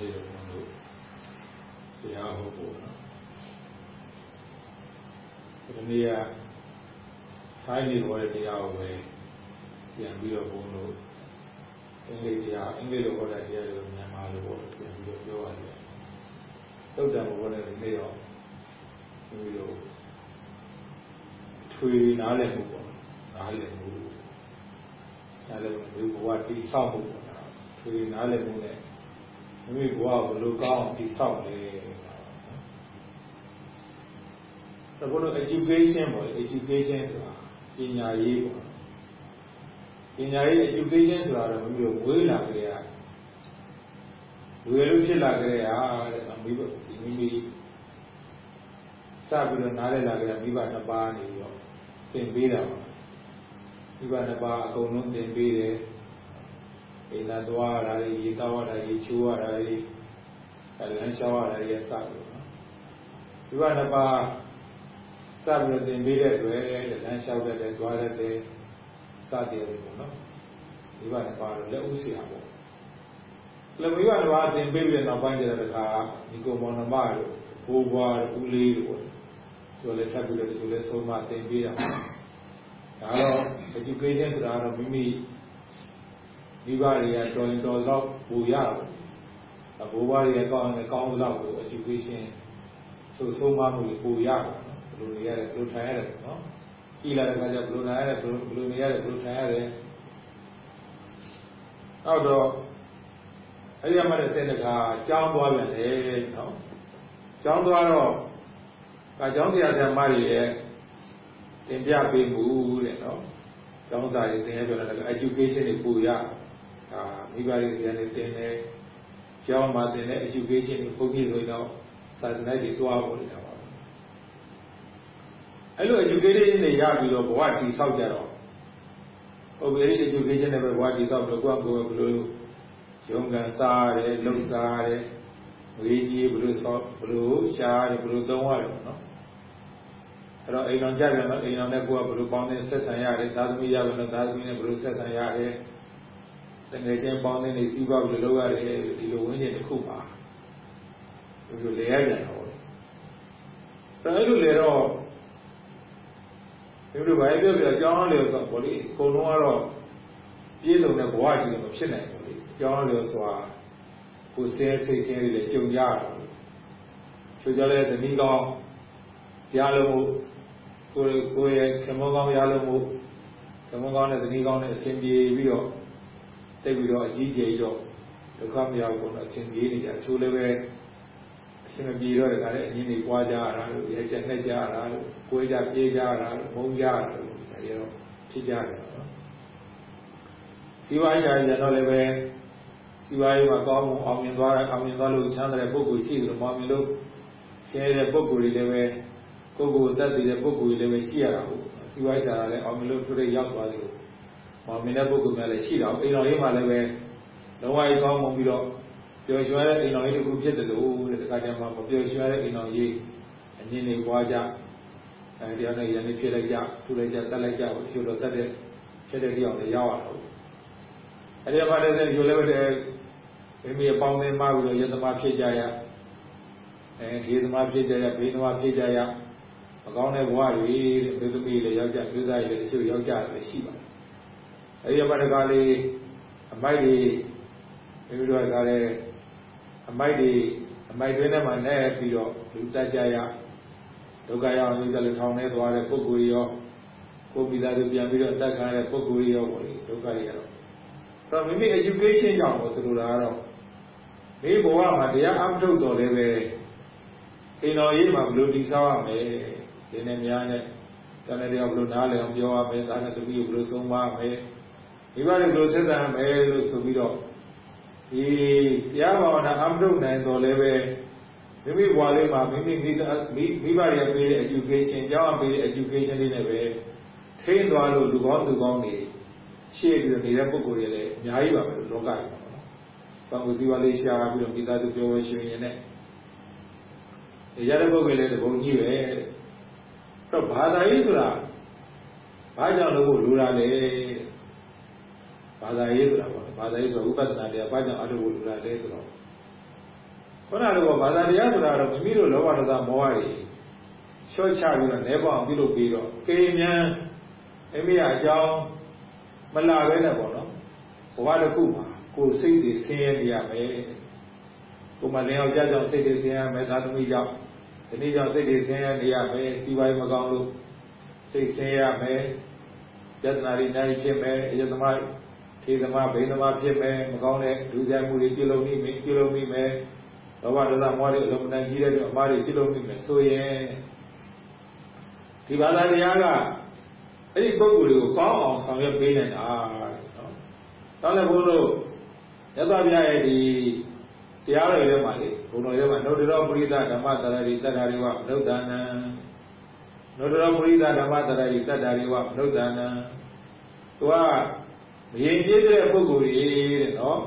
နေ့တော့ဘုန်းတို့တရားဟောဖို့နော်ဒီနေ့ကထိုင်းနေဟောတဲ့တရားကိုပဲပြန်ပြီးတော့ဘုန်းတို့အင်္ဂလိပ်တရားအင်္ဂလိပ်လိုဟောတဲ့တရားတွေကိုမြန်မာလိုဟောပြန်ပြီးတော့ပြောရတယ်သုတ်တံဘောနဲ့ဒီနေ့တော့ဒီလိုထွေနားလည်မှုပေါ့နားလည်မှုနားလည်မှုဘဝတိဆောက်မှုပေါ့ထွေနားလည်မှုနဲ့ မိမိဘဝကိုဘယ်လိုကောင်းအောင်တိဆောက်လဲဒါဘုလို့ education ပေါ့ education ဆိုတာပညာရေးပေါ့ပညာရေး education ဆိုတာတော့မိမိတို့ဝေးလာကြရဝေလို့ဖြစ်လာကြရတဲ့မိဘမိမိစပြီးတော့နားလည်လာကြရမိဘနှစ်ပါးနေပြီးတော့သင်ပေးတာပါမိဘနှစ်ပါးအကုန်လုံးသင်ပေးတယ် အိမ်သာသွားရတာရေတောက်ရတာရေချိုးရတာရေလမ်းလျှောက်ရတာရေစပြီးတော့မိဘနှစ်ပါးစပြီးတော့သင်ပေးတဲ့အတွက်လမ်းလျှောက်တဲ့သွားတဲ့စတဲ့ပေါ့နော်မိဘနှစ်ပါးတော့လက်ဥဆရာပေါ့လက်မိဘနှစ်ပါးသင်ပေးပြီးတဲ့နောက်ပိုင်းကျတော့တခါဒီကုမောင်နှမတို့ဘိုးဘွားတို့ဦးလေးတို့ပေါ့တို့လည်းထပ်ပြီးတော့ဒီလိုလဲဆုံးမသင်ပေးတာဒါတော့ education ဆိုတာတော့မိမိ မိဘတွေကတော်ရင်တော်တော့ပူရတာဘိုးဘွားတွေကကောင်းရင်ကောင်းတော့ကို education ဆိုဆုံးမမှုပူရတာဘယ်လိုနေရတယ်ဘယ်လိုထိုင်ရတယ်နော်ကြည်လာတဲ့အခါကျဘယ်လိုထိုင်ရတယ်ဘယ်လိုနေရတယ်ဘယ်လိုထိုင်ရတယ်နောက်တော့အဲ့ဒီမှာတဲ့တဲ့တခါကြောင်းသွားပြန်လေနော်ကြောင်းသွားတော့ဒါကျောင်းဆရာဆရာမတွေရဲ့တင်ပြပေးမှုတဲ့နော်ကျောင်းစာရေးသင်ရပြောတာက education တွေပူရ ဒါမိဘတွေပြန်နေတင်တယ်ကျောင်းမှာတင်တဲ့ education တွေပုံပြလို့တော့စာသင်တိုက်တွေတွားဖို့နေတာပါအဲ့လို education တွေရပြီးတော့ဘဝတည်ဆောက်ကြတော့ဟုတ်ပြီ education နဲ့ပဲဘဝတည်ဆောက်တော့ကိုယ့်ကိုယ်ဘယ်လိုရုံးကန်စားရတယ်လှုပ်ရှားရတယ်ဝေးကြီးဘယ်လိုဆောက်ဘယ်လိုရှားရတယ်ဘယ်လိုသုံးရတယ်ပေါ့နော်အဲ့တော့အိမ်တော်ကြပြန်တော့အိမ်တော်နဲ့ကိုယ်ကဘယ်လိုပေါင်းတဲ့ဆက်ဆံရတယ်သာသမီရပြန်တော့သာသမီနဲ့ဘယ်လိုဆက်ဆံရတယ် တကယ်ချင်းပေါင်းတဲ့နေစီးပွားဘယ်လိုလုပ်ရတယ်ဒီလိုဝင်းကျင်တစ်ခုပါဒီလိုလေရပြန်တော့အဲ့လိုလေတော့ဒီလိုဘာပြောပြအကြောင်းလေဆိုတော့ဗောလေအကုန်လုံးကတော့ပြည့်စုံတဲ့ဘဝကြီးတော့မဖြစ်နိုင်ဘူးလေအကြောင်းလေဆိုတာကိုယ်ဆဲစိတ်ဆဲတွေလည်းကြုံရတာချိုးကြလဲတနည်းကောင်းရလို့မို့ကိုယ်ကိုယ်ရဲ့ခမောကောင်းရလို့မို့ခမောကောင်းနဲ့တနည်းကောင်းနဲ့အဆင်ပြေပြီးတော့ တိတ်ပြီးတော့အကြီးကျယ်တော့ဒုက္ခမရောက်ဘူးတော့အဆင်ပြေနေကြချိုးလည်းပဲအဆင်မပြေတော့တခါလေအရင်တွေပွားကြရတာလို့ရဲချက်နဲ့ကြရတာလို့ကိုယ်ကြပြေးကြရတာလို့မုန်းကြရတာလို့ဒါတွေတော့ဖြစ်ကြတယ်နော်စီဝါရှာကြတော့လည်းပဲစီဝါရေးမှာကောင်းမှုအောင်မြင်သွားတယ်အောင်မြင်သွားလို့ချမ်းသာတဲ့ပုဂ္ဂိုလ်ရှိတယ်လို့မအောင်မြင်လို့ဆဲတဲ့ပုဂ္ဂိုလ်တွေလည်းပဲကိုယ်ကိုယ်သက်တည်တဲ့ပုဂ္ဂိုလ်တွေလည်းပဲရှိရတာဟုတ်စီဝါရှာတာလည်းအောင်မြင်လို့ထွတ်တဲ့ရောက်သွားတယ်လို့ မအောင်မြင်တဲ့ပုဂ္ဂိုလ်များလည်းရှိတာအိမ်တော်ရေးမှာလည်းပဲလုံးဝကြီးကောင်းမှုပြီးတော့ပျော်ရွှင်တဲ့အိမ်တော်ရေးတစ်ခုဖြစ်တယ်လို့တဲ့တခါကျမှမပျော်ရွှင်တဲ့အိမ်တော်ရေးအငင်းတွေပွားကြအဲဒီအောင်လည်းရန်နေဖြစ်လိုက်ကြထူလိုက်ကြတက်လိုက်ကြလို့ရှိတော့တက်တဲ့ဖြစ်တဲ့ကြောင်လည်းရောက်ရတာအဲဒီမှာလည်းယူလည်းပဲမိမိအပေါင်းအသင်းမှပြီးတော့ယသမာဖြစ်ကြရအဲဒီသမာဖြစ်ကြရဘေးသမာဖြစ်ကြရမကောင်းတဲ့ဘဝတွေတဲ့ဘယ်သမီးလည်းယောက်ျားမျိုးသားတွေလည်းတချို့ယောက်ျားလည်းရှိပါတယ် အဲဒီမှာတကားလေးအမိုက်တွေမိမိတို့ကလည်းအမိုက်တွေအမိုက်တွင်းထဲမှာနဲ့ပြီးတော့လူတက်ကြရဒုက္ခရောက်ပြီးကြလို့ထောင်ထဲသွားတဲ့ပုဂ္ဂိုလ်ရောကိုယ်မိသားစုပြန်ပြီးတော့အသက်ခံရတဲ့ပုဂ္ဂိုလ်ရောပေါ့လေဒုက္ခတွေကတော့တော့မိမိ education ကြောင့်လို့ဆိုလိုတာကတော့မိဘဝမှာတရားအထုတ်တော်လည်းပဲအိမ်တော်ရေးမှာဘယ်လိုတည်ဆောက်ရမလဲဒီနေ့များနဲ့တန်တဲ့တရားဘယ်လိုနားလည်အောင်ပြောရမလဲဒါနဲ့တပည့်ကိုဘယ်လိုဆုံးမရမလဲ မိဘတွေဘယ်လိုဆက်ဆံရမလဲလို့ဆိုပြီးတော့ဒီတရားဘာဝနာအထုတ်နိုင်တော်လည်းပဲမိမိဘဝလေးမှာမိမိမိမိဘတွေကပေးတဲ့ education ကျောင်းကပေးတဲ့ education လေးနဲ့ပဲထိန်းသွားလို့လူကောင်းသူကောင်းတွေရှေ့ပြီးတော့နေတဲ့ပုံကိုယ်တွေလည်းအများကြီးပါပဲလောကကြီးမှာနော်။ဘာလို့စီဝါလေးရှားပြီးတော့မိသားစုပြောဝဲရှင်ရင်နဲ့ရတဲ့ပုံကလေးတပုံကြီးပဲ။တော့ဘာသာရေးဆိုတာဘာကြောင့်လို့လိုတာလဲ။ ဘာသာရေးဆိုတာပေါ့။ဘာသာရေးဆိုဥပဒနာတရားဘာကြောင့်အထုပ်လိုတာလဲဆိုတော့ခုနလိုဘာသာတရားဆိုတာတော့မိမိတို့လောဘဒေါသမောဟတွေလျှော့ချပြီးတော့နဲပေါအောင်ပြုလုပ်ပြီးတော့ကေမြန်မိမိအကြောင်းမလာပဲနဲ့ပေါ့နော်ဘဝတစ်ခုမှာကိုယ်စိတ်တွေဆင်းရဲနေရမယ်ကိုယ်မလင်အောင်ကြကြောင်စိတ်တွေဆင်းရဲမယ်သာသမီကြောင့်ဒီနေ့ကြောင့်စိတ်တွေဆင်းရဲနေရမယ်ဒီပိုင်းမကောင်းလို့စိတ်ဆင်းရဲမယ်ယတနာတွေနိုင်ဖြစ်မယ်အယတမထေ သမားဘိသမားဖြစ်မယ်မကောင်းတဲ့ဒုစရိုက်မှုတွေပြုလုပ်မိမယ်ပြုလုပ်မိမယ်လောဘဒေါသမောဟတွေအလုံးမတန်ကြီးတဲ့အတွက်အမှားတွေပြုလုပ်မိမယ်ဆိုရင်ဒီဘာသာတရားကအဲ့ဒီပုဂ္ဂိုလ်တွေကိုကောင်းအောင်ဆောင်ရွက်ပေးနိုင်တာနော်။တောင်းလည်းဘုန်းတို့ရသော်ပြရဲ့ဒီတရားတော်တွေမှာလေဘုံတော်တွေမှာနုတရောပရိသဓမ္မတရတိတတ္တာရိဝမနုဿာနံနုတရောပရိသဓမ္မတရတိတတ္တာရိဝမနုဿာနံသူက မရင်ကျေးတဲ့ပုဂ္ဂိုလ်တွေတဲ့နော်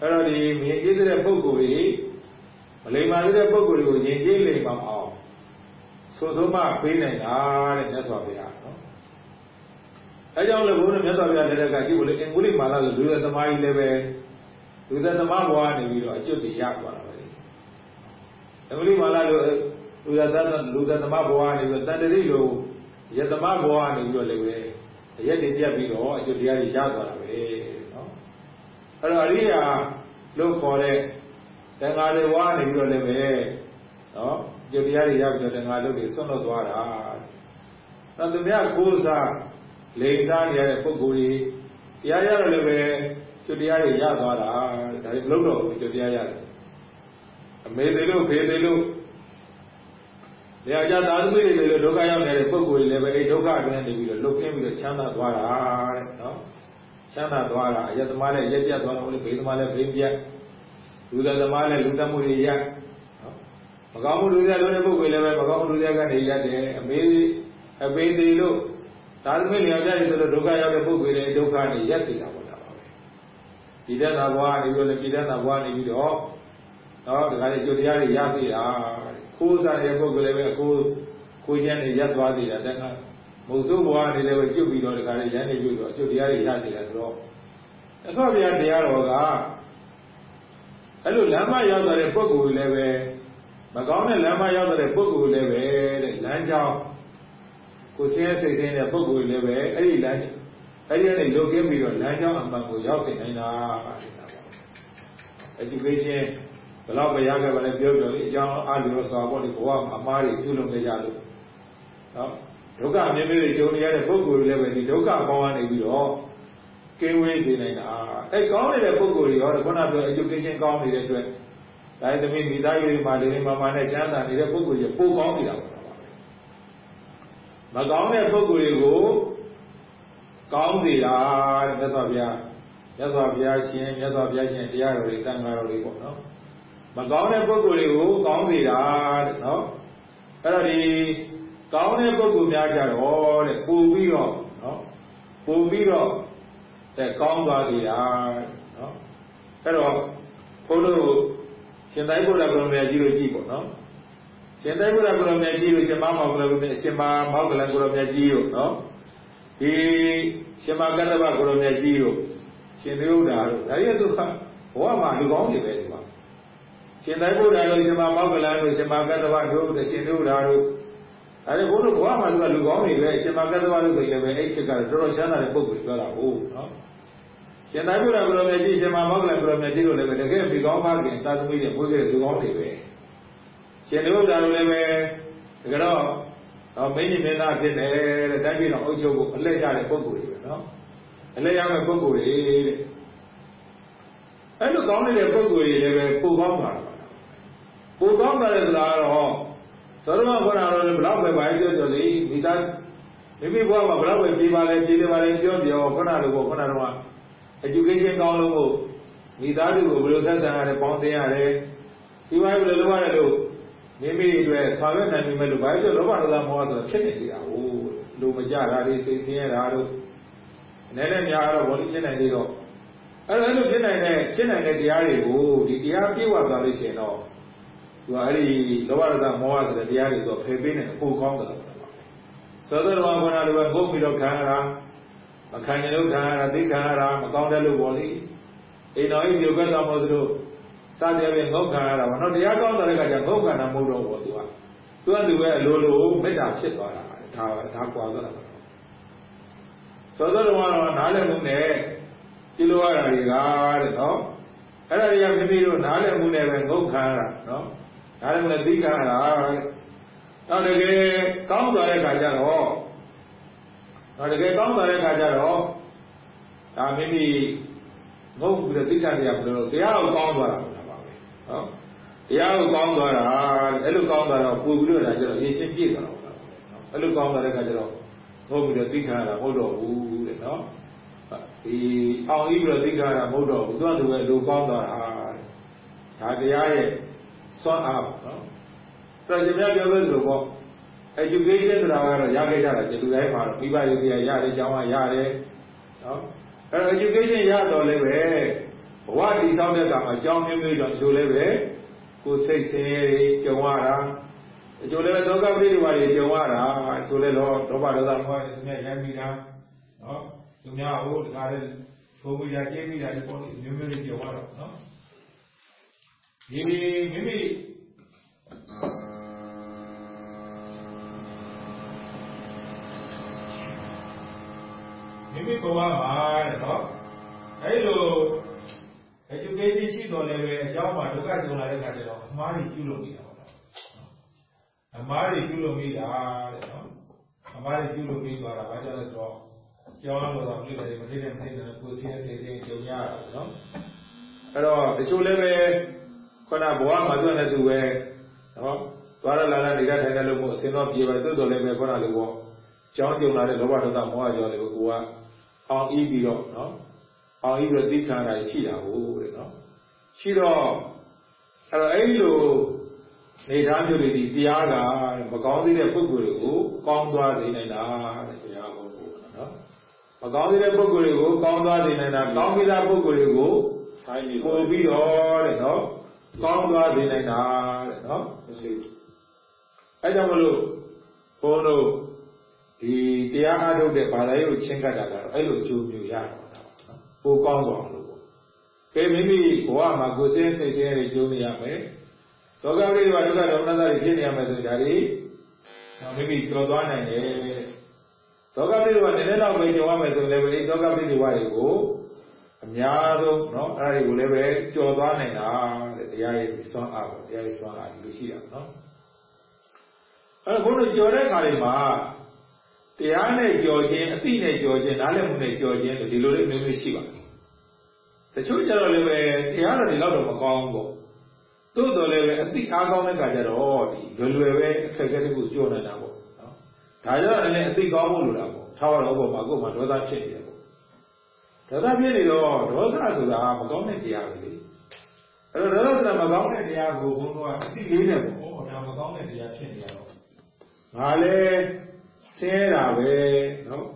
အဲ့တော့ဒီမရင်ကျေးတဲ့ပုဂ္ဂိုလ်တွေမလိမ္မာတဲ့ပုဂ္ဂိုလ်တွေကိုရင်ကျေးလိမ္မာအောင်ဆိုဆုံးမပေးနိုင်တာတဲ့မြတ်စွာဘုရားနော်အဲကြောင့်လည်းဘုန်းတော်မြတ်စွာဘုရားလက်ထက်ကကြည့်ဖို့လေအင်္ဂုလိမာလာဆိုလူရသမားကြီးလည်းပဲလူသက်သမားဘဝနေပြီးတော့အကျွတ်တွေရသွားတာပဲအင်္ဂုလိမာလာလိုလူသက်လူသက်သမားဘဝနေပြီးတော့တန်တရိလိုယသမားဘဝနေပြီးတော့လည်းပဲ ရက်တွေပြတ်ပြီးတော့အကျွတ်တရားတွေရသွားတာပဲနော်အဲ့တော့အရိယာလို့ခေါ်တဲ့တန်ဃာတွေဝါနေပြီးတော့လည်းပဲနော်အကျွတ်တရားတွေရပြီးတော့တန်ဃာလုပ်တွေဆွန့်လွတ်သွားတာနောက်သူများကိုးစားလိန်သားနေရတဲ့ပုဂ္ဂိုလ်ကြီးတရားရတော့လည်းပဲကျွတရားတွေရသွားတာဒါတွေမလုပ်တော့ဘူးကျွတရားရတယ်အမေသေးလို့ဖေသေးလို့ နေရာကြသာသမီတွေလေလို့ဒုက္ခရောက်နေတဲ့ပုဂ္ဂိုလ်တွေလည်းပဲအဲဒုက္ခအတွင်းနေပြီးတော့လွတ်ကင်းပြီးတော့ချမ်းသာသွားတာတဲ့နော်ချမ်းသာသွားတာအယက်သမားလည်းရက်ပြတ်သွားတော့လေဘေးသမားလည်းဘေးပြတ်လူသက်သမားလည်းလူသက်မှုတွေရနော်မကောင်းမှုလူသက်လို့တဲ့ပုဂ္ဂိုလ်လည်းပဲမကောင်းမှုလူသက်ကနေရတယ်အမေအဖေသေးလို့သာသမီလျော်ကြရဆိုတော့ဒုက္ခရောက်တဲ့ပုဂ္ဂိုလ်တွေဒုက္ခနဲ့ရက်စီတာပေါ့ဒါပါပဲဒီတဲ့သာဘွားနေပြီးတော့ပြည်တဲ့သာဘွားနေပြီးတော့နော်ဒီကနေ့ကျိုးတရားတွေရပြီလား ခိုးစားတဲ့ပုဂ္ဂိုလ်လည်းပဲကိုကိုကျန်းနေရက်သွားသေးတာတခါမုံစိုးဘွားနေလည်းပဲကျွတ်ပြီးတော့ဒီကနေ့ရန်နေပြီးတော့အကျိုးတရားတွေရသေးတယ်ဆိုတော့အသောဗျာတရားတော်ကအဲ့လိုလမ်းမရောက်တဲ့ပုဂ္ဂိုလ်လည်းပဲမကောင်းတဲ့လမ်းမရောက်တဲ့ပုဂ္ဂိုလ်လည်းပဲတဲ့လမ်းကြောင်းကိုစင်းစိတ်သိတဲ့ပုဂ္ဂိုလ်လည်းပဲအဲ့ဒီလမ်းအဲ့ဒီကနေလုတ်ကင်းပြီးတော့လမ်းကြောင်းအမှန်ကိုရောက်စေနိုင်တာပါ education ဘယ်တော့မရခဲ့ပါလဲပြောပြောလေအကြောင်းအားလို့ဆိုတော့ဒီဘဝမှာအမားတွေကျွလွန်ခဲ့ကြလို့နော်ဒုက္ခမြင်မြင်ကြုံရတဲ့ပုဂ္ဂိုလ်တွေလည်းပဲဒီဒုက္ခပေါင်းကနေပြီးတော့ကင်းဝေးနေနိုင်တာအဲကောင်းနေတဲ့ပုဂ္ဂိုလ်တွေရောခုနပြော education ကောင်းနေတဲ့အတွက်ဒါသမီးမိသားစုတွေမှာလေးလေးမမနဲ့ချမ်းသာနေတဲ့ပုဂ္ဂိုလ်တွေပိုကောင်းနေတာပါမကောင်းတဲ့ပုဂ္ဂိုလ်တွေကိုကောင်းစေတာတဲ့မြတ်စွာဘုရားမြတ်စွာဘုရားရှင်မြတ်စွာဘုရားရှင်တရားတော်တွေတန်ခါတော်တွေပေါ့နော် မကောင်းတဲ့ပုဂ္ဂိုလ်တွေကိုကောင်းစေတာတဲ့နော်အဲ့တော့ဒီကောင်းတဲ့ပုဂ္ဂိုလ်များကြတော့တဲ့ပို့ပြီးတော့နော်ပို့ပြီးတော့တဲ့ကောင်းသွားစေတာနော်အဲ့တော့ဘုန်းတော်ရှင်တိုင်းဘုရားကရုဏာကြီးလို့ကြည့်ပေါ့နော်ရှင်သိဗုဒ္ဓကိုရမြတ်ကြီးတို့ရှင်မမောကလကိုရှင်မမောကလကိုရမြတ်ကြီးတို့နော်ဒီရှင်မကတ္တဗကိုရမြတ်ကြီးတို့ရှင်သေဥဒ္ဓါတို့ဒါရီဒုက္ခဘဝမှာလူကောင်းတွေပဲဒီမှာ ရှင်သိဗုဒ္ဓတို့ရှင်မမောကလတို့ရှင်မကတ္တဗတို့ရှင်သေဥဒ္ဓါတို့အဲဒီဘုရားဘဝမှာလူကလူကောင်းတွေပဲရှင်မကတ္တဗတို့ဆိုရင်လည်းအဲ့ခေတ်ကတော်တော်ရှမ်းသာတဲ့ပုဂ္ဂိုလ်ပြောတာဟုတ်နော်ရှင်သာဗုဒ္ဓကိုရမြတ်ကြီးရှင်မမောကလကိုရမြတ်ကြီးတို့လည်းပဲတကယ်ဒီကောင်းပါခင်သာသမီတွေဘုရားလူကောင်းတွေပဲရှင်လူဒါလိုလည်းပဲတကယ်တော့မင်းကြီးမင်းသားဖြစ်တယ်တဲ့တိုင်းပြည်တော်အုပ်ချုပ်ဖို့အလက်ရတဲ့ပုဂ္ဂိုလ်တွေပဲနော်အလက်ရမယ့်ပုဂ္ဂိုလ်တွေတဲ့အဲ့လိုကောင်းနေတဲ့ပုဂ္ဂိုလ်တွေလည်းပဲပိုကောင်းပါလား ပိုကောင်းတယ်ဆိုတာတော့သောရမခေါ်တာတော့ဘလောက်ပဲပါပြောပြောလေမိသားမိမိဘဝမှာဘလောက်ပဲပြေးပါလဲပြေးတယ်ပါလဲပြောပြောခုနလိုပေါ့ခုနတော့ education ကောင်းလို့မို့မိသားစုကိုဘယ်လိုဆက်ဆံရတယ်ပေါင်းသင်ရတယ်ဒီဝိုင်းဘယ်လိုလုပ်ရတယ်လို့မိမိအတွက်ဆောင်ရွက်နိုင်ပြီမဲ့လို့ဘာလို့လောဘဒေါသမောဟဆိုတာဖြစ်နေကြတာဟိုလူမကြတာတွေစိတ်ဆင်းရဲတာတို့အနေနဲ့များတော့ဘောလိဖြစ်နိုင်သေးတော့အဲ့ဒါလို့ဖြစ်နိုင်တဲ့ဖြစ်နိုင်တဲ့တရားတွေကိုဒီတရားပြေဝသွားလို့ရှိရင်တော့ သူကအဲ့ဒီလောဘဒေါသမောဟဆိုတဲ့တရားတွေဆိုဖယ်ပေးနေတယ်ပိုကောင်းတယ်လို့ပြောတာသောသောတော်ဘာလို့လဲဘုတ်ပြီးတော့ခံရတာမခံရလို့ခံရတာသိခံရတာမကောင်းတဲ့လို့ပေါ့လေအိမ်တော်ကြီးမြို့ကတော်မို့သူတို့စသည်ဖြင့်ငုတ်ခံရတာပေါ့နော်တရားကောင်းတဲ့ခါကျငုတ်ခံတာမဟုတ်တော့ဘူးသူကသူကသူပဲအလိုလိုမေတ္တာဖြစ်သွားတာဒါဒါကွာသွားတာသောသောတော်ကတော့နားလည်မှုနဲ့ပြုလို့ရတာတွေကတဲ့နော်အဲ့ဒါတွေကမိမိတို့နားလည်မှုနဲ့ပဲငုတ်ခံရတာနော် နားလည်မှုနဲ့သိခံရတာတဲ့တော့တကယ်ကောင်းသွားတဲ့ခါကျတော့တော့တကယ်ကောင်းသွားတဲ့ခါကျတော့ဒါမိမိငုတ်ပြီးတော့သိခံရဘယ်လိုတရားကိုကောင်းသွားတာပါပဲနော်တရားကိုကောင်းသွားတာအဲ့လိုကောင်းသွားတော့ပူပြီးတော့ဒါကျတော့ရေရှင်းပြည့်သွားတော့အဲ့လိုကောင်းသွားတဲ့ခါကျတော့ငုတ်ပြီးတော့သိခံရတာမဟုတ်တော့ဘူးတဲ့နော်ဒီအောင်ပြီးတော့သိခံရတာမဟုတ်တော့ဘူးသူကသူပဲလိုကောင်းသွားတာတဲ့ဒါတရားရဲ့ စွမ်းအားနော်ဆိုတော့ရှင်များပြောလို့ဆိုပေါ့ education ဆိုတာကတော့ရခဲ့ကြတာဒီလူတိုင်းမှာတော့မိဘတွေတရားရတယ်ကျောင်းကရတယ်နော်အဲ education ရတော့လည်းပဲဘဝတည်ဆောက်တဲ့အခါမှာကျောင်းမျိုးမျိုးကြောင့်ဆိုလည်းပဲကိုယ်စိတ်ဆင်းရဲကြုံရတာအကျိုးလည်းဒုက္ခပရိဒီဝါတွေကြုံရတာအကျိုးလည်းတော့ဒေါဘဒေါသမောဟတွေနဲ့ရမ်းမိတာနော်သူများဟိုတခါလေးထိုးမိတာကျင်းမိတာဒီပေါ်မျိုးမျိုးတွေကြုံရတော့နော် ဒီမိမိမိမိဘဝမှာတဲ့နော်အဲ့လို education ရှိတော်လည်းပဲအကြောင်းမှာဒုက္ခကြုံလာတဲ့ခါကျတော့အမှားတွေကျุလို့မိတာပေါ့နော်အမှားတွေကျุလို့မိတာတဲ့နော်အမှားတွေကျุလို့မိသွားတာဘာကြောင့်လဲဆိုတော့ကြောင်းလို့တော့ပြည့်တယ်မထိတဲ့မထိတဲ့ကိုယ်စီးရဲ့စိတ်စိတ်ကြုံရတာပေါ့နော်အဲ့တော့တချို့လည်းပဲ ခုနဘဝမှာဆိုတဲ့သူပဲနော်သွားရလာလာနေကြထိုင်တယ်လို့မို့အစင်တော့ပြေပါသို့တော်လည်းပဲခုနလိုပေါ့ကြောင်းကြုံလာတဲ့လောဘဒေါသမောဟကြောင့်လည်းကိုကအောင်ဤပြီးတော့နော်အောင်ဤပြီးတော့သိခံရတာရှိတာဟုတ်တဲ့နော်ရှိတော့အဲ့တော့အဲ့လိုနေသားမျိုးတွေဒီတရားကမကောင်းသေးတဲ့ပုဂ္ဂိုလ်တွေကိုကောင်းသွားစေနိုင်တာတဲ့တရားဟုတ်ကိုနော်မကောင်းသေးတဲ့ပုဂ္ဂိုလ်တွေကိုကောင်းသွားစေနိုင်တာကောင်းပြီးသားပုဂ္ဂိုလ်တွေကိုထိုင်ပြီးပို့ပြီးတော့တဲ့နော် ကောင်းသွားစေနိုင်တာတဲ့နော်မရှိဘူးအဲ့ကြောင့်မလို့ဘုန်းတို့ဒီတရားအားထုတ်တဲ့ဘာသာရေးကိုချင်းကပ်တာကတော့အဲ့လိုအကျိုးမျိုးရတော့တာပေါ့နော်ပိုကောင်းသွားလို့ပေါ့ကဲမိမိဘဝမှာကိုယ်စင်းစိတ်စင်းတွေကျိုးနေရမယ်ဒုက္ခပရိဒီဝဒုက္ခဒေါမနတာတွေဖြစ်နေရမယ်ဆိုရင်ဒါတွေမိမိကျော်သွားနိုင်တယ်ဒုက္ခပရိဒီဝနည်းနည်းတော့ပဲကျော်ရမယ်ဆိုရင်လည်းဒီဒုက္ခပရိဒီဝတွေကိုအများဆုံးเนาะအဲ့ဒါတွေကိုလည်းပဲကျော်သွားနိုင်တာ တရားရဲ့စွမ်းအားပေါ့တရားရဲ့စွမ်းအားဒီလိုရှိတာနော်အဲ့တော့ဘုန်းကြီးကြော်တဲ့ခါတွေမှာတရားနဲ့ကြော်ခြင်းအသိနဲ့ကြော်ခြင်းနားလည်မှုနဲ့ကြော်ခြင်းလို့ဒီလိုလေးမျိုးမျိုးရှိပါတယ်တချို့ကျတော့လည်းပဲတရားတော်ဒီလောက်တော့မကောင်းဘူးပေါ့သို့တော်လည်းပဲအသိအားကောင်းတဲ့ခါကျတော့ဒီလွယ်လွယ်ပဲအခက်အခဲတစ်ခုကြော်နေတာပေါ့နော်ဒါကြတော့လည်းအသိကောင်းဖို့လိုတာပေါ့ထားရတော့ပေါ့မှာကိုယ်မှာဒေါသဖြစ်နေတယ်ပေါ့ဒေါသဖြစ်နေတော့ဒေါသဆိုတာမကောင်းတဲ့တရားပဲလေ အဲ့တော့ဒေါသဆိုတာမကောင်းတဲ့တရားကိုဘုန်းတော်ကအသိလေးနဲ့ပေါ့။ဟောဒါမကောင်းတဲ့တရားဖြစ်နေရတော့ငါလည်းဆင်းရဲတာပဲနော်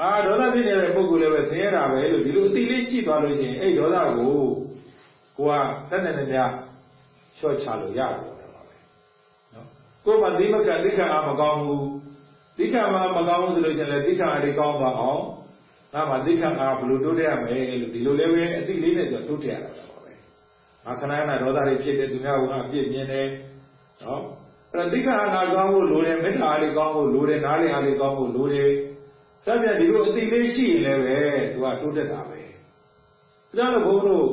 အာဒေါသဖြစ်နေတဲ့ပုဂ္ဂိုလ်လည်းပဲဆင်းရဲတာပဲလို့ဒီလိုအတိလေးရှိသွားလို့ရှိရင်အဲ့ဒေါသကိုကိုကတက်တဲ့များချော့ချလို့ရတယ်ပေါ့ပါပဲနော်ကိုယ်မှသိမကသိခါအားမကောင်းဘူးသိခါမှမကောင်းဘူးဆိုလို့ရှိရင်လည်းသိခါအားတွေကောင်းသွားအောင်ငါမှသိခါအားဘယ်လိုတိုးတက်ရမလဲလို့ဒီလိုလည်းပဲအတိလေးနဲ့ဆိုတိုးတက်ရတာပါပဲငါ ခဏခဏဒေါသတွေဖြစ်တဲ့သူများကအပြစ်မြင်တယ်နော်အဲ့ဒါသိက္ခာငါကောင်းဖို့လိုတယ်မေတ္တာအားလေးကောင်းဖို့လိုတယ်နားလည်အားလေးကောင်းဖို့လိုတယ်စသဖြင့်ဒီလိုအသိလေးရှိရင်လည်းပဲသူကတိုးတက်တာပဲဒါကြောင့်ဘုန်းတို့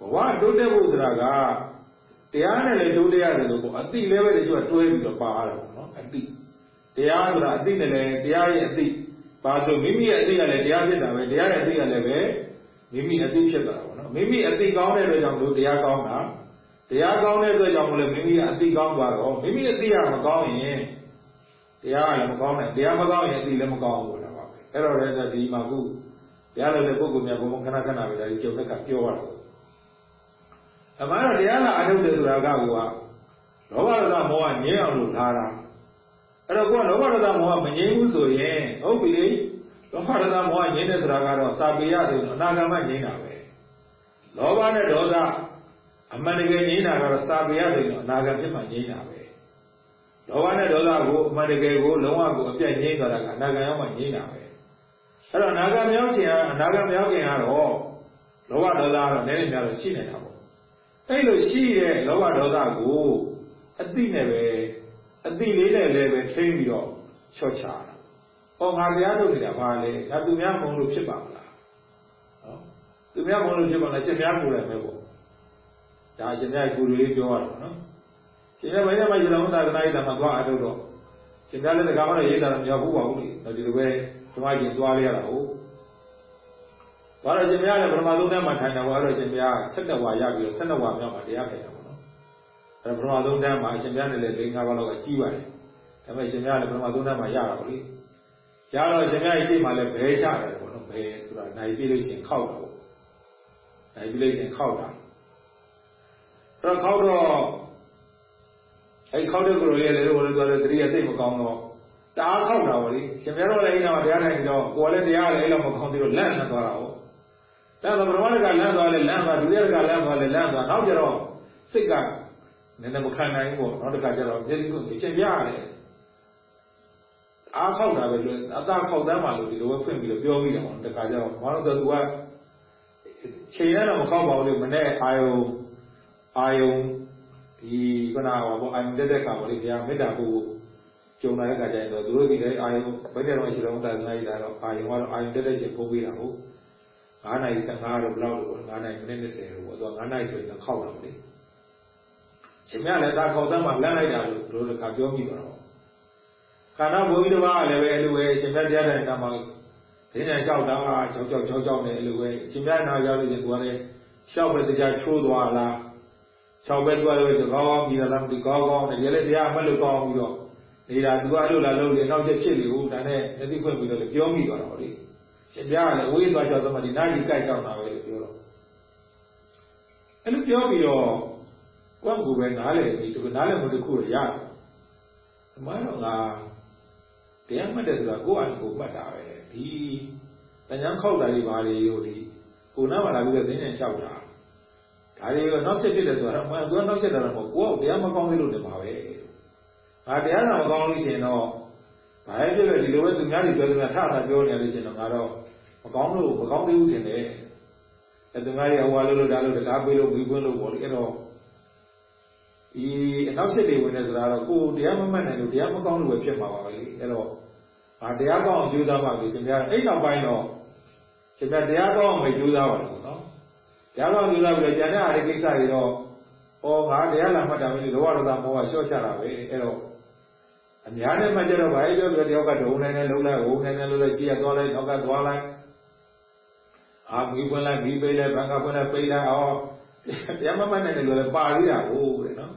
ဘဝတိုးတက်ဖို့ဆိုတာကတရားနဲ့လည်းတိုးတက်ရတယ်လို့ပေါ့အသိလည်းပဲတချို့ကတွဲပြီးတော့ပါရတာပေါ့နော်အသိတရားဆိုတာအသိနဲ့လည်းတရားရဲ့အသိပါဆိုမိမိရဲ့အသိကလည်းတရားဖြစ်တာပဲတရားရဲ့အသိကလည်းပဲမိမိအသိဖြစ်တာပေါ့ နော်မိမိအသိကောင်းတဲ့အတွက်ကြောင့်လို့တရားကောင်းတာတရားကောင်းတဲ့အတွက်ကြောင့်မလို့မိမိကအသိကောင်းသွားတော့မိမိအသိကမကောင်းရင်တရားကလည်းမကောင်းနိုင်တရားမကောင်းရင်အသိလည်းမကောင်းဘူးလားပါပဲအဲ့တော့လည်းဒီမှာခုတရားလို့တဲ့ပုဂ္ဂိုလ်များဘုံခဏခဏပဲဒါကြီးကျုံတဲ့ကပြောရတော့အမှန်တော့တရားလာအထုတ်တယ်ဆိုတာကကိုကလောဘဒေါသမောဟငြင်းအောင်လုပ်ထားတာအဲ့တော့ကိုကလောဘဒေါသမောဟမငြင်းဘူးဆိုရင်ဟုတ်ပြီလေလောဘဒေါသမောဟငြင်းတယ်ဆိုတာကတော့စာပေရဆိုရင်အနာဂတ်မှငြင်းတာပဲ လောဘနဲ့ဒေါသအမှန်တကယ်ငြိမ်းတာကတော့စာပေရဆိုရင်အနာဂတ်ဖြစ်မှငြိမ်းတာပဲလောဘနဲ့ဒေါသကိုအမှန်တကယ်ကိုလုံးဝကိုအပြတ်ငြိမ်းသွားတာကအနာဂတ်ရောက်မှငြိမ်းတာပဲအဲ့တော့အနာဂတ်မရောက်ခင်ကအနာဂတ်မရောက်ခင်ကတော့လောဘဒေါသကတော့နည်းနည်းများတော့ရှိနေတာပေါ့အဲ့လိုရှိတဲ့လောဘဒေါသကိုအတိနဲ့ပဲအတိလေးနဲ့လည်းပဲထိမ့်ပြီးတော့ချော့ချတာ။ဟောငါတရားလုပ်နေတာဘာလဲ။ဒါသူများမုံလို့ဖြစ်ပါမလား။နော်။ သူများမုံလို့ဖြစ်ပါလားရှင်များကိုယ်လည်းပဲပေါ့။ဒါရှင်များကိုယ်လေးပြောရတော့နော်။ရှင်များဘယ်နဲ့မှရှင်တော်သာသနာ့ရေးတာမှသွားအထုတ်တော့ရှင်များလည်းတကားမှလည်းရေးတာတော့မရောက်ဘူးပါဘူးလေ။ဒီလိုပဲဓမ္မရှင်သွားလေးရတာဟုတ်။ဘာလို့ရှင်များလည်းပထမဆုံးတန်းမှာထိုင်တာဘာလို့ရှင်များ7ဝါရပြီးတော့7ဝါမြောက်မှာတရားခိုင်တာပေါ့နော်။အဲပထမဆုံးတန်းမှာရှင်များနဲ့လည်း၄၅ပါးလောက်ကကြီးပါတယ်။ဒါပေမဲ့ရှင်များလည်းပထမဆုံးတန်းမှာရတာပေါ့လေ။ရတော့ရှင်များရှိမှလည်းဘဲချတယ်ပေါ့နော်။ဘဲဆိုတာနိုင်ပြီးလို့ရှိရင်ခောက် တာပေါ့။နိုင်ပြီးလို့ရှိရင်ခောက်တာ။အဲ့တော့ခောက်တော့အဲ့ခောက်တဲ့ကိုယ်လေးလည်းလို့လည်းသွားတယ်တတိယသိမကောင်းတော့တအားခောက်တာပေါ့လေရှင်များတော့လည်းအဲ့တော့တရားထိုင်နေတော့ကိုယ်လည်းတရားလည်းအဲ့လိုမကောင်းသေးတော့လန့်နေသွားတာပေါ့ဒါဆိုပထမတစ်ခါလန့်သွားလဲလန့်သွားဒုတိယတစ်ခါလန့်သွားလဲလန့်သွားနောက်ကျတော့စိတ်ကနည်းနည်းမခံနိုင်ဘူးပေါ့နောက်တစ်ခါကျတော့မျက်စိကိုရှင်ပြရတယ်အားခောက်တာပဲလို့အသာခောက်တမ်းပါလို့ဒီလိုပဲဖွင့်ပြီးတော့ပြောပြီးတယ်ပေါ့တစ်ခါကျတော့ဘာလို့ဆိုတော့သူက ချိန်ရတော့မခောက်ပါဘူးလေမနေ့အာယုံအာယုံဒီခုနကပေါ့အာယုံတက်တဲ့ခါပေါ့လေဘုရားမေတ္တာပို့ကြုံလာတဲ့ခါကျရင်တော့သူတို့ဒီလေအာယုံဘယ်တဲ့တော့ရှိတော့တာသနားရတာတော့အာယုံကတော့အာယုံတက်တဲ့ချိန်ပို့ပေးတာဟုတ်9နိုင်15တော့ဘယ်လောက်လို့9နိုင်မိနစ်20လို့ပေါ့သူက9နိုင်ဆိုရင်တော့ခောက်တာလေရှင်မြလည်းဒါခောက်တမ်းမှလန့်လိုက်တာလို့တို့တခါပြောမိပါတော့ခန္ဓာဘုံကြီးတစ်ပါးလည်းပဲအဲ့လိုပဲရှင်မြတရားတိုင်းကမှဒ င်းနဲ့လျှောက်တာကြောက်ကြောက်ကြောက်ကြောက်နေအဲ့လိုပဲရှင်မြနာရောက်လို့ရှင်သူကလည်းလျှောက်ပဲတရားချိုးသွားလား၆ဘက်သွားလို့ဒီကောင်းကောင်းပြီးတော့ဒီကောင်းကောင်းနဲ့ဒီလည်းတရားအမှတ်လို့ကောင်းပြီးတော့နေတာသူကအဲ့လိုလာလို့လေနောက်ချက်ဖြစ်လေဘူးဒါနဲ့လက်သိခွင့်ပြီးတော့ပြောမိသွားတော့လေရှင်ပြားကလည်းဝေးသွားချောက်သမဒီနာကြီးကြိုက်ချောက်တာပဲလို့ပြောတော့အဲ့လိုပြောပြီးတော့ကိုယ့်ကိုယ်ပဲနားလည်ပြီးဒီနားလည်မှုတစ်ခုရရတယ်ဒီမှာတော့ငါ တရားမှတ်တယ်ဆိုတာကိုယ့်အရင်ကိုမှတ်တာပဲဒီတញ្ញမ်းခောက်တာတွေဘာတွေရောဒီကိုနားမှာလာပြီးတော့သင်္ကြန်လျှောက်တာဒါတွေရောနောက်ဆက်ဖြစ်တယ်ဆိုတာမှန်သူကနောက်ဆက်တာတော့မဟုတ်ကိုယ်ကတရားမကောင်းသေးလို့နေမှာပဲငါတရားနာမကောင်းလို့ရှိရင်တော့ဘာပဲဖြစ်ဖြစ်ဒီလိုပဲသူများတွေပြောသူများထထပြောနေလို့ရှိရင်တော့ငါတော့မကောင်းလို့မကောင်းသေးဘူးထင်တယ်အဲသူများတွေဟိုလို့လို့ဒါလို့တကားပေးလို့ဝီခွင်းလို့ပေါ့လေအဲ့တော့ဒီအနောက်ဆက်တွေဝင်နေဆိုတာတော့ကိုတရားမမှတ်နိုင်လို့တရားမကောင်းလို့ပဲဖြစ်မှာပါပဲလေအဲ့တော့ ငါတရားကောင်းအောင်ကြိုးစားမှပြီရှင်များအဲ့နောက်ပိုင်းတော့ရှင်များတရားကောင်းအောင်ပဲကြိုးစားပါလို့နော်တရားကောင်းကြိုးစားပြီးတော့ကျန်တဲ့အားတွေကိစ္စတွေတော့ဟောငါတရားလာမှတ်တာပဲလေလောဘဒေါသမောဟလျှော့ချတာပဲအဲ့တော့အများနဲ့မှကြတော့ဘာပြောပြောတယောက်ကဒုံနေနေလုံးလိုက်ဟိုနေနေလုံးလိုက်ရှိရသွားလိုက်နောက်ကသွားလိုက်အာမီးပွင့်လိုက်မီးပိတ်လိုက်ဘန်ကပွင့်လိုက်ပိတ်လိုက်အော်တရားမမှတ်နိုင်တယ်လို့လည်းပါသေးတာဟုတ်တယ်နော်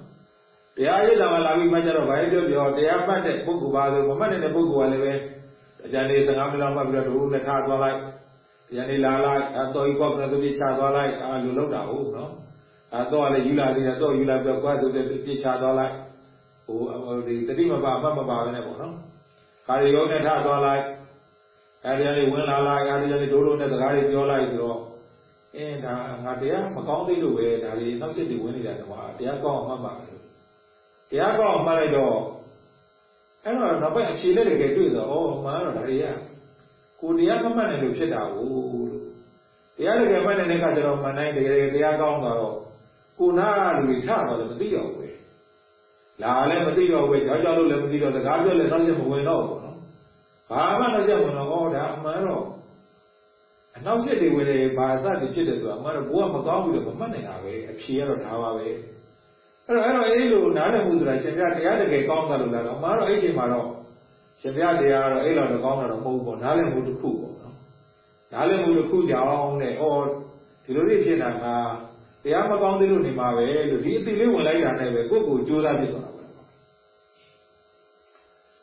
တရားရည်လာမှလာပြီးမှကြတော့ဘာပြောပြောတရားမှတ်တဲ့ပုဂ္ဂိုလ်ပါဆိုမမှတ်နိုင်တဲ့ပုဂ္ဂိုလ်ကလည်းပဲအကြံလေး15မိနစ်မှတ်ပြီးတော့ဒုနဲ့ထားသွားလိုက်တရားနေလာလိုက်အတော်ကြီးကောက်ကနေသူပြချသွားလိုက်အာလူလောက်တာဟုတ်နော်အတော့လည်းယူလာသေးတယ်တော့ယူလာပြီးတော့ကွာဆိုတဲ့ပြချသွားလိုက်ဟိုဒီတတိမပါအမှတ်မပါပဲနဲ့ပေါ့နော်ခါရီရုံးနဲ့ထသွားလိုက်အဲဒီကနေဝင်လာလိုက်အဲဒီကနေဒိုးဒိုးနဲ့စကားတွေပြောလိုက်ဆိုတော့အင်းဒါငါတရားမကောင်းသေးလို့ပဲဒါတွေနောက်စစ်တွေဝင်နေတာကွာတရားကောင်းအောင်မှတ်ပါမယ် တရားကောင်းအောင်မှတ်လိုက်တော့အဲ့တော့နောက်ပိုင်းအဖြေလက်တွေကတွေ့တော့ဩမှန်တော့ဒါတွေကကိုတရားမမှတ်နိုင်လို့ဖြစ်တာကိုလို့တရားတကယ်မှတ်နိုင်တဲ့အခါကျတော့မှန်တိုင်းတကယ်တရားကောင်းသွားတော့ကိုနာလူတွေထတော့လည်းမသိတော့ဘူးလာလည်းမသိတော့ဘူးကြောက်ကြောက်လို့လည်းမသိတော့စကားပြောလည်းနောက်ချက်မဝင်တော့ဘူးနော်ဘာမှနောက်ချက်ဝင်တော့ဩဒါအမှန်တော့အနောက်ချက်တွေဝင်တယ်ဘာသတ်တွေဖြစ်တယ်ဆိုတာအမှန်တော့ဘိုးကမကောင်းဘူးလို့မမှတ်နိုင်တာပဲအဖြေကတော့ဒါပါပဲ အဲ့တော့အဲ့တော့အဲ့လိုနားလည်မှုဆိုတာရှင်ပြတရားတကယ်ကောင်းတာလို့လားတော့အမှန်တော့အဲ့ချိန်မှာတော့ရှင်ပြတရားကတော့အဲ့လိုတော့ကောင်းတာတော့မဟုတ်ဘူးပေါ့နားလည်မှုတစ်ခုပေါ့နော်နားလည်မှုတစ်ခုကြောင့်တဲ့ဩဒီလိုတွေဖြစ်တာကတရားမကောင်းသေးလို့နေမှာပဲလို့ဒီအတိလေးဝင်လိုက်တာနဲ့ပဲကိုယ့်ကိုကြိုးစားဖြစ်သွားတာပဲ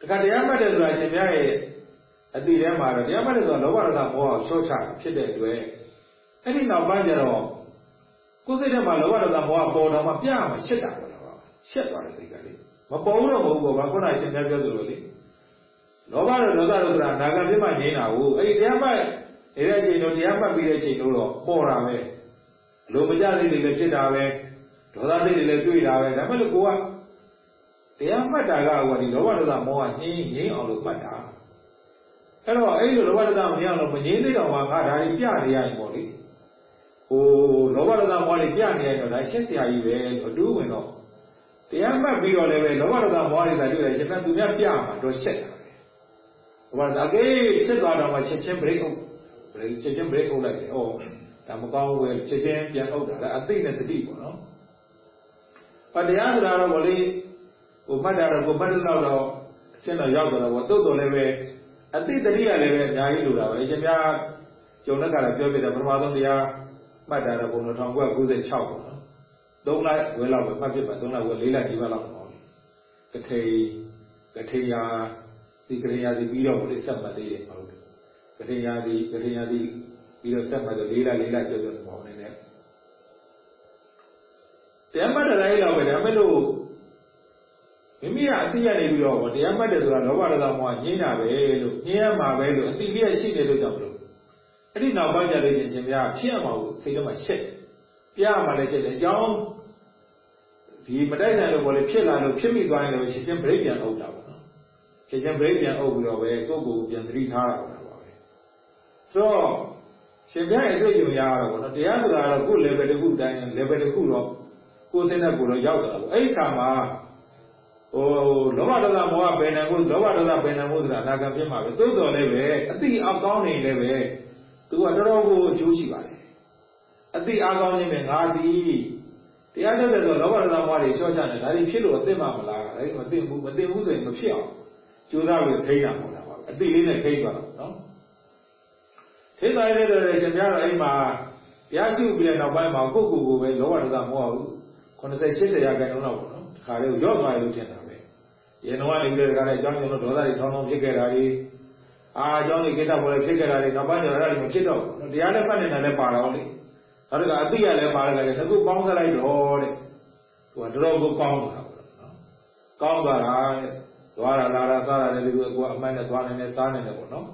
တခါတရားမှတ်တယ်ဆိုတာရှင်ပြရဲ့အတိထဲမှာတော့တရားမှတ်တယ်ဆိုတာလောဘဒေါသမောဟရှော့ချဖြစ်တဲ့အတွက်အဲ့ဒီနောက်ပိုင်းကျတော့ ကိုယ်စိတ်ထဲမှာလောဘဒေါသမောဟပေါ်တော့မှပြရမှာရှစ်တာပဲလားရှစ်သွားတယ်စိတ်ကလေမပေါ်ဘူးတော့မဟုတ်ဘူးဘာခုနရှင်ပြပြောသလိုလေလောဘဒေါသတို့ဆိုတာနာဂံပြမှငြိမ်းတာကိုအဲ့ဒီတရားမှတ်နေတဲ့အချိန်တော့တရားမှတ်ပြီးတဲ့အချိန်တော့ပေါ်တာပဲအလိုမကျစိတ်တွေလည်းဖြစ်တာပဲဒေါသစိတ်တွေလည်းတွေ့တာပဲဒါပေမဲ့လို့ကိုကတရားမှတ်တာကဟိုဒီလောဘဒေါသမောဟငြိမ်းငြိမ်းအောင်လို့မှတ်တာအဲ့တော့အဲ့လိုလောဘဒေါသမငြိမ်းအောင်လို့မငြိမ်းသေးတော့မှငါဒါတွေပြနေရရင်ပေါ့လေ ဟိုလောဘဒေါသမောဟတွေပြနေရတော့ဒါရှင်းစရာကြီးပဲအတူဝင်တော့တရားမှတ်ပြီးတော့လည်းပဲလောဘဒေါသမောဟတွေသာတွေ့တယ်ရှင်မသူများပြမှာတော့ရှက်တာပဲဟိုကဒါကေးဖြစ်သွားတော့မှချက်ချင်း break ဟုတ် break ချက်ချင်း break ဟုတ်လိုက်တယ်ဩဒါမကောင်းဘူးပဲချက်ချင်းပြန်ဟုတ်တာလားအသိနဲ့တတိပေါ့နော်။အတရားဆိုတာတော့ဗောလေဟိုမှတ်တာတော့ကိုမှတ်တဲ့တော့တော့အရှင်းတော့ရောက်တော့ဗောတုတ်တော်လည်းပဲအသိတတိကလည်းပဲအများကြီးလိုတာပဲအရှင်များဂျုံလက်ကလည်းပြောပြတယ်ပထမဆုံးတရား မှတ်တာတော့ဘုံတော်1996ပေါ့နော်3လဝဲလောက်ပဲမှတ်ဖြစ်ပါ3လဝဲ4လဒီဘက်လောက်ပေါ့ကထေကထေယာဒီကထေယာဒီပြီးတော့ဘုလေးဆက်မှတ်သေးတယ်ဟုတ်တယ်ကထေယာဒီကထေယာဒီပြီးတော့ဆက်မှတ်တော့4လ4လကျော်ကျော်ပေါ့နေနဲ့တရားမှတ်တဲ့တိုင်းလောက်ပဲဒါမဲ့လို့မိမိကအသိရနေပြီးတော့တရားမှတ်တယ်ဆိုတာလောဘဒေါသမောဟညင်းတာပဲလို့ညင်းရမှာပဲလို့အသိလေးရှိတယ်လို့ကြောင့်မလို့ အဲ့ဒီနောက်ပိုင်းကြလို့ရှင်ရှင်ဗျာဖြစ်ရမှာကိုစိတ်ထဲမှာရှက်ပြရမှာလည်းရှက်တယ်အကြောင်းဒီမတိုက်ဆိုင်လို့ဘောလေဖြစ်လာလို့ဖြစ်မိသွားရင်လည်းရှင်ရှင် break ပြန်အုပ်တာပေါ့နော်ရှင်ရှင် break ပြန်အုပ်ပြီးတော့ပဲကိုယ့်ကိုယ်ပြန်သတိထားတာပါပဲဆိုတော့ရှင်ဗျာရဲ့အတွေ့အကြုံရတာပေါ့နော်တရားဆိုတာတော့ကိုယ် level တစ်ခုတိုင်း level တစ်ခုတော့ကိုယ်စိတ်နဲ့ကိုယ်တော့ရောက်တာပေါ့အဲ့ဒီခါမှာဟိုလောဘဒေါသမောဟပယ်နိုင်မှုလောဘဒေါသပယ်နိုင်မှုဆိုတာအနာဂတ်ဖြစ်မှာပဲသို့တော်လည်းပဲအတိအကောင်းနေလည်းပဲ သူကတော်တော်ကိုအကျိုးရှိပါတယ်အတိအကောင်းခြင်းနဲ့ငါသည်တရားတက်တယ်ဆိုလောဘဒေါသမောဟတွေလျှော့ချတယ်ဒါတွေဖြစ်လို့အသိမှမလားဒါမသိဘူးမသိဘူးဆိုရင်မဖြစ်အောင်ကြိုးစားပြီးထိန်းတာပေါ့လားအတိလေးနဲ့ထိန်းသွားတာနော်ထိန်းသွားရတဲ့ရှင်များတော့အဲ့မှာတရားရှိပြီးတဲ့နောက်ပိုင်းမှာကိုယ့်ကိုယ်ကိုပဲလောဘဒေါသမောဟ80 80ရာခိုင်နှုန်းလောက်ပေါ့နော်ဒီခါလေးကိုရော့သွားရလို့ထင်တာပဲရေနှောကနေပြီးတဲ့ခါလေးအကြောင်းကြောင့်ဒေါသတွေထောင်းထောင်းဖြစ်ခဲ့တာတွေ အာအကြောင်းတွေကိစ္စပေါ်လည်းဖြစ်ခဲ့တာတွေနောက်ပိုင်းကျတော့အဲ့ဒါတွေမဖြစ်တော့ဘူးတရားနဲ့ပတ်နေတာလည်းပါတော့လေနောက်တစ်ခါအတိရလည်းပါလည်းလည်းအခုပေါင်းစလိုက်တော့တဲ့သူကတော်တော်ကိုကောင်းတာပေါ့နော်ကောင်းသွားတာတဲ့သွားတာလာတာစားတာလည်းဒီလိုကိုအမှန်နဲ့သွားနေနေစားနေတယ်ပေါ့နော်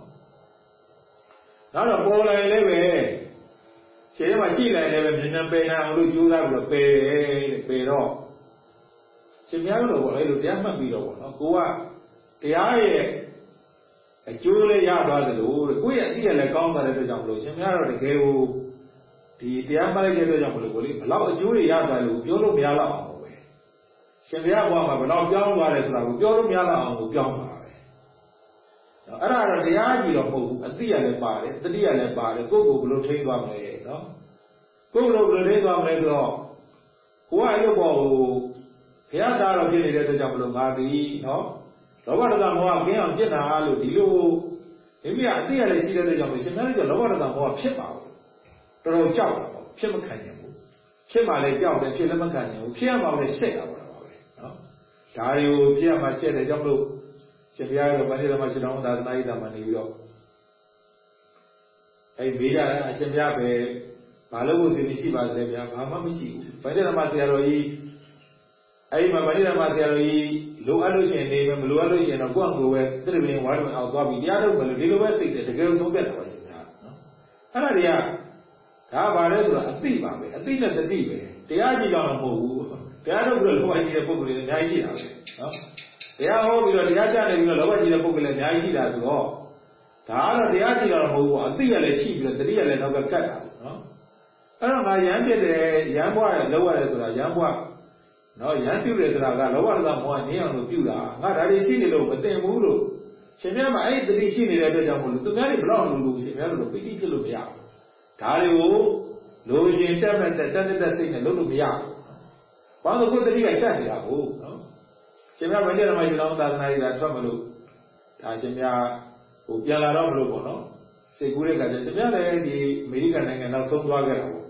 နောက်တော့ပေါ်လာရင်လည်းပဲခြေထဲမှာရှိလိုက်လည်းပဲမြန်မြန်ပယ်နိုင်အောင်လို့ကြိုးစားပြီးတော့ပယ်တယ်တဲ့ပယ်တော့ရှင်များတို့တော့အဲ့လိုတရားမှတ်ပြီးတော့ပေါ့နော်ကိုကတရားရဲ့ အကျိုးလည်းရသွားသလိုတဲ့ကိုယ့်ရဲ့အသိရလည်းကောင်းသွားတဲ့အတွက်ကြောင့်မလို့ရှင်များတော့တကယ်ကိုဒီတရားမှတ်လိုက်တဲ့အတွက်ကြောင့်မလို့ကိုလေဘလောက်အကျိုးတွေရသွားလို့ပြောလို့မရတော့အောင်ပဲရှင်ဘုရားဘုရားမှာဘလောက်ပြောင်းသွားတယ်ဆိုတာကိုပြောလို့မရတော့အောင်ကိုပြောင်းသွားပဲနော်အဲ့ဒါတော့တရားကြီးတော့မဟုတ်ဘူးအသိရလည်းပါတယ်တတိယလည်းပါတယ်ကိုယ့်ကိုယ်ဘယ်လိုထိန်းသွားမလဲနော်ကိုယ့်လိုဘယ်လိုထိန်းသွားမလဲဆိုတော့ကိုကအဲ့လိုပေါ့ဟိုဘုရားသားတော်ဖြစ်နေတဲ့အတွက်ကြောင့်မလို့ငါသည်နော် လောဘဒေါသမောဟကင်းအောင်ဖြစ်တာလို့ဒီလိုမိမိကအသိရလည်းရှိတဲ့အတွက်ကြောင့်မရှင်များတို့ကလောဘဒေါသမောဟဖြစ်ပါဘူးတော်တော်ကြောက်တာပေါ့ဖြစ်မခံနိုင်ဘူးဖြစ်မှလည်းကြောက်တယ်ဖြစ်လည်းမခံနိုင်ဘူးဖြစ်ရမှလည်းရှက်တာပေါ့ပါပဲနော်ဒါတွေကိုဖြစ်ရမှရှက်တယ်ကြောင့်မလို့ရှင်ဘုရားတော်ဗန္ဓိဓမ္မရှင်တော်သာသနာ့ဣဒ္ဓမှာနေပြီးတော့အဲမေးကြတယ်အရှင်ဘုရားပဲဘာလို့ကိုသိနေရှိပါသလဲဗျာဘာမှမရှိဘူးဗန္ဓိဓမ္မဆရာတော်ကြီးအဲဒီမှာဗန္ဓိဓမ္မဆရာတော်ကြီး လိုအပ်လို့ရှိရင်နေမယ်မလိုအပ်လို့ရှိရင်တော့ကိုယ့်အကိုပဲတိရပင်ဝါရုံအောင်သွားပြီးတရားထုတ်မယ်လို့ဒီလိုပဲသိတယ်တကယ်ဆုံးဖြတ်တာပါရှင်ဗျာနော်အဲ့ဒါတွေကဒါပါလဲဆိုတာအသိပါပဲအသိနဲ့တတိပဲတရားကြည့်တော့မဟုတ်ဘူးတရားထုတ်ပြီးတော့လောဘကြီးတဲ့ပုဂ္ဂိုလ်တွေအများကြီးရှိတာပဲနော်တရားဟောပြီးတော့တရားကြားနေပြီးတော့လောဘကြီးတဲ့ပုဂ္ဂိုလ်တွေအများကြီးရှိတာဆိုတော့ဒါကတော့တရားကြည့်တော့မဟုတ်ဘူးအသိရလည်းရှိပြီးတော့တတိရလည်းနောက်ကကတ်တာနော်အဲ့တော့ငါရမ်းပြတဲ့ရမ်းဘွားရဲ့လောက်ရတယ်ဆိုတာရမ်းဘွား နော်ရမ်းပြုတယ်ဆိုတာကလောဘဒေါသမောဟနင်းအောင်လို့ပြုတာငါဒါတွေရှိနေလို့မသိဘူးလို့ရှင်မြတ်မှာအဲ့ဒီတတိရှိနေတဲ့အတွက်ကြောင့်မို့လို့သူများတွေဘလောက်လို့လို့ရှင်မြတ်တို့ပိဋိဖြစ်လို့မရဘူးဒါတွေကိုလိုရှင်တက်မဲ့တက်တက်တက်စိတ်နဲ့လုပ်လို့မရဘူးဘာလို့ကိုယ်တတိကတက်နေတာကိုနော်ရှင်မြတ်မင်းတို့မှရှင်တော်သာသနာ့ရေးတာထွက်မလို့ဒါရှင်မြတ်ဟိုပြန်လာတော့မလို့ပေါ့နော်စိတ်ကူးတဲ့ခါကျရှင်မြတ်လည်းဒီအမေရိကန်နိုင်ငံနောက်ဆုံးသွားခဲ့တာပေါ့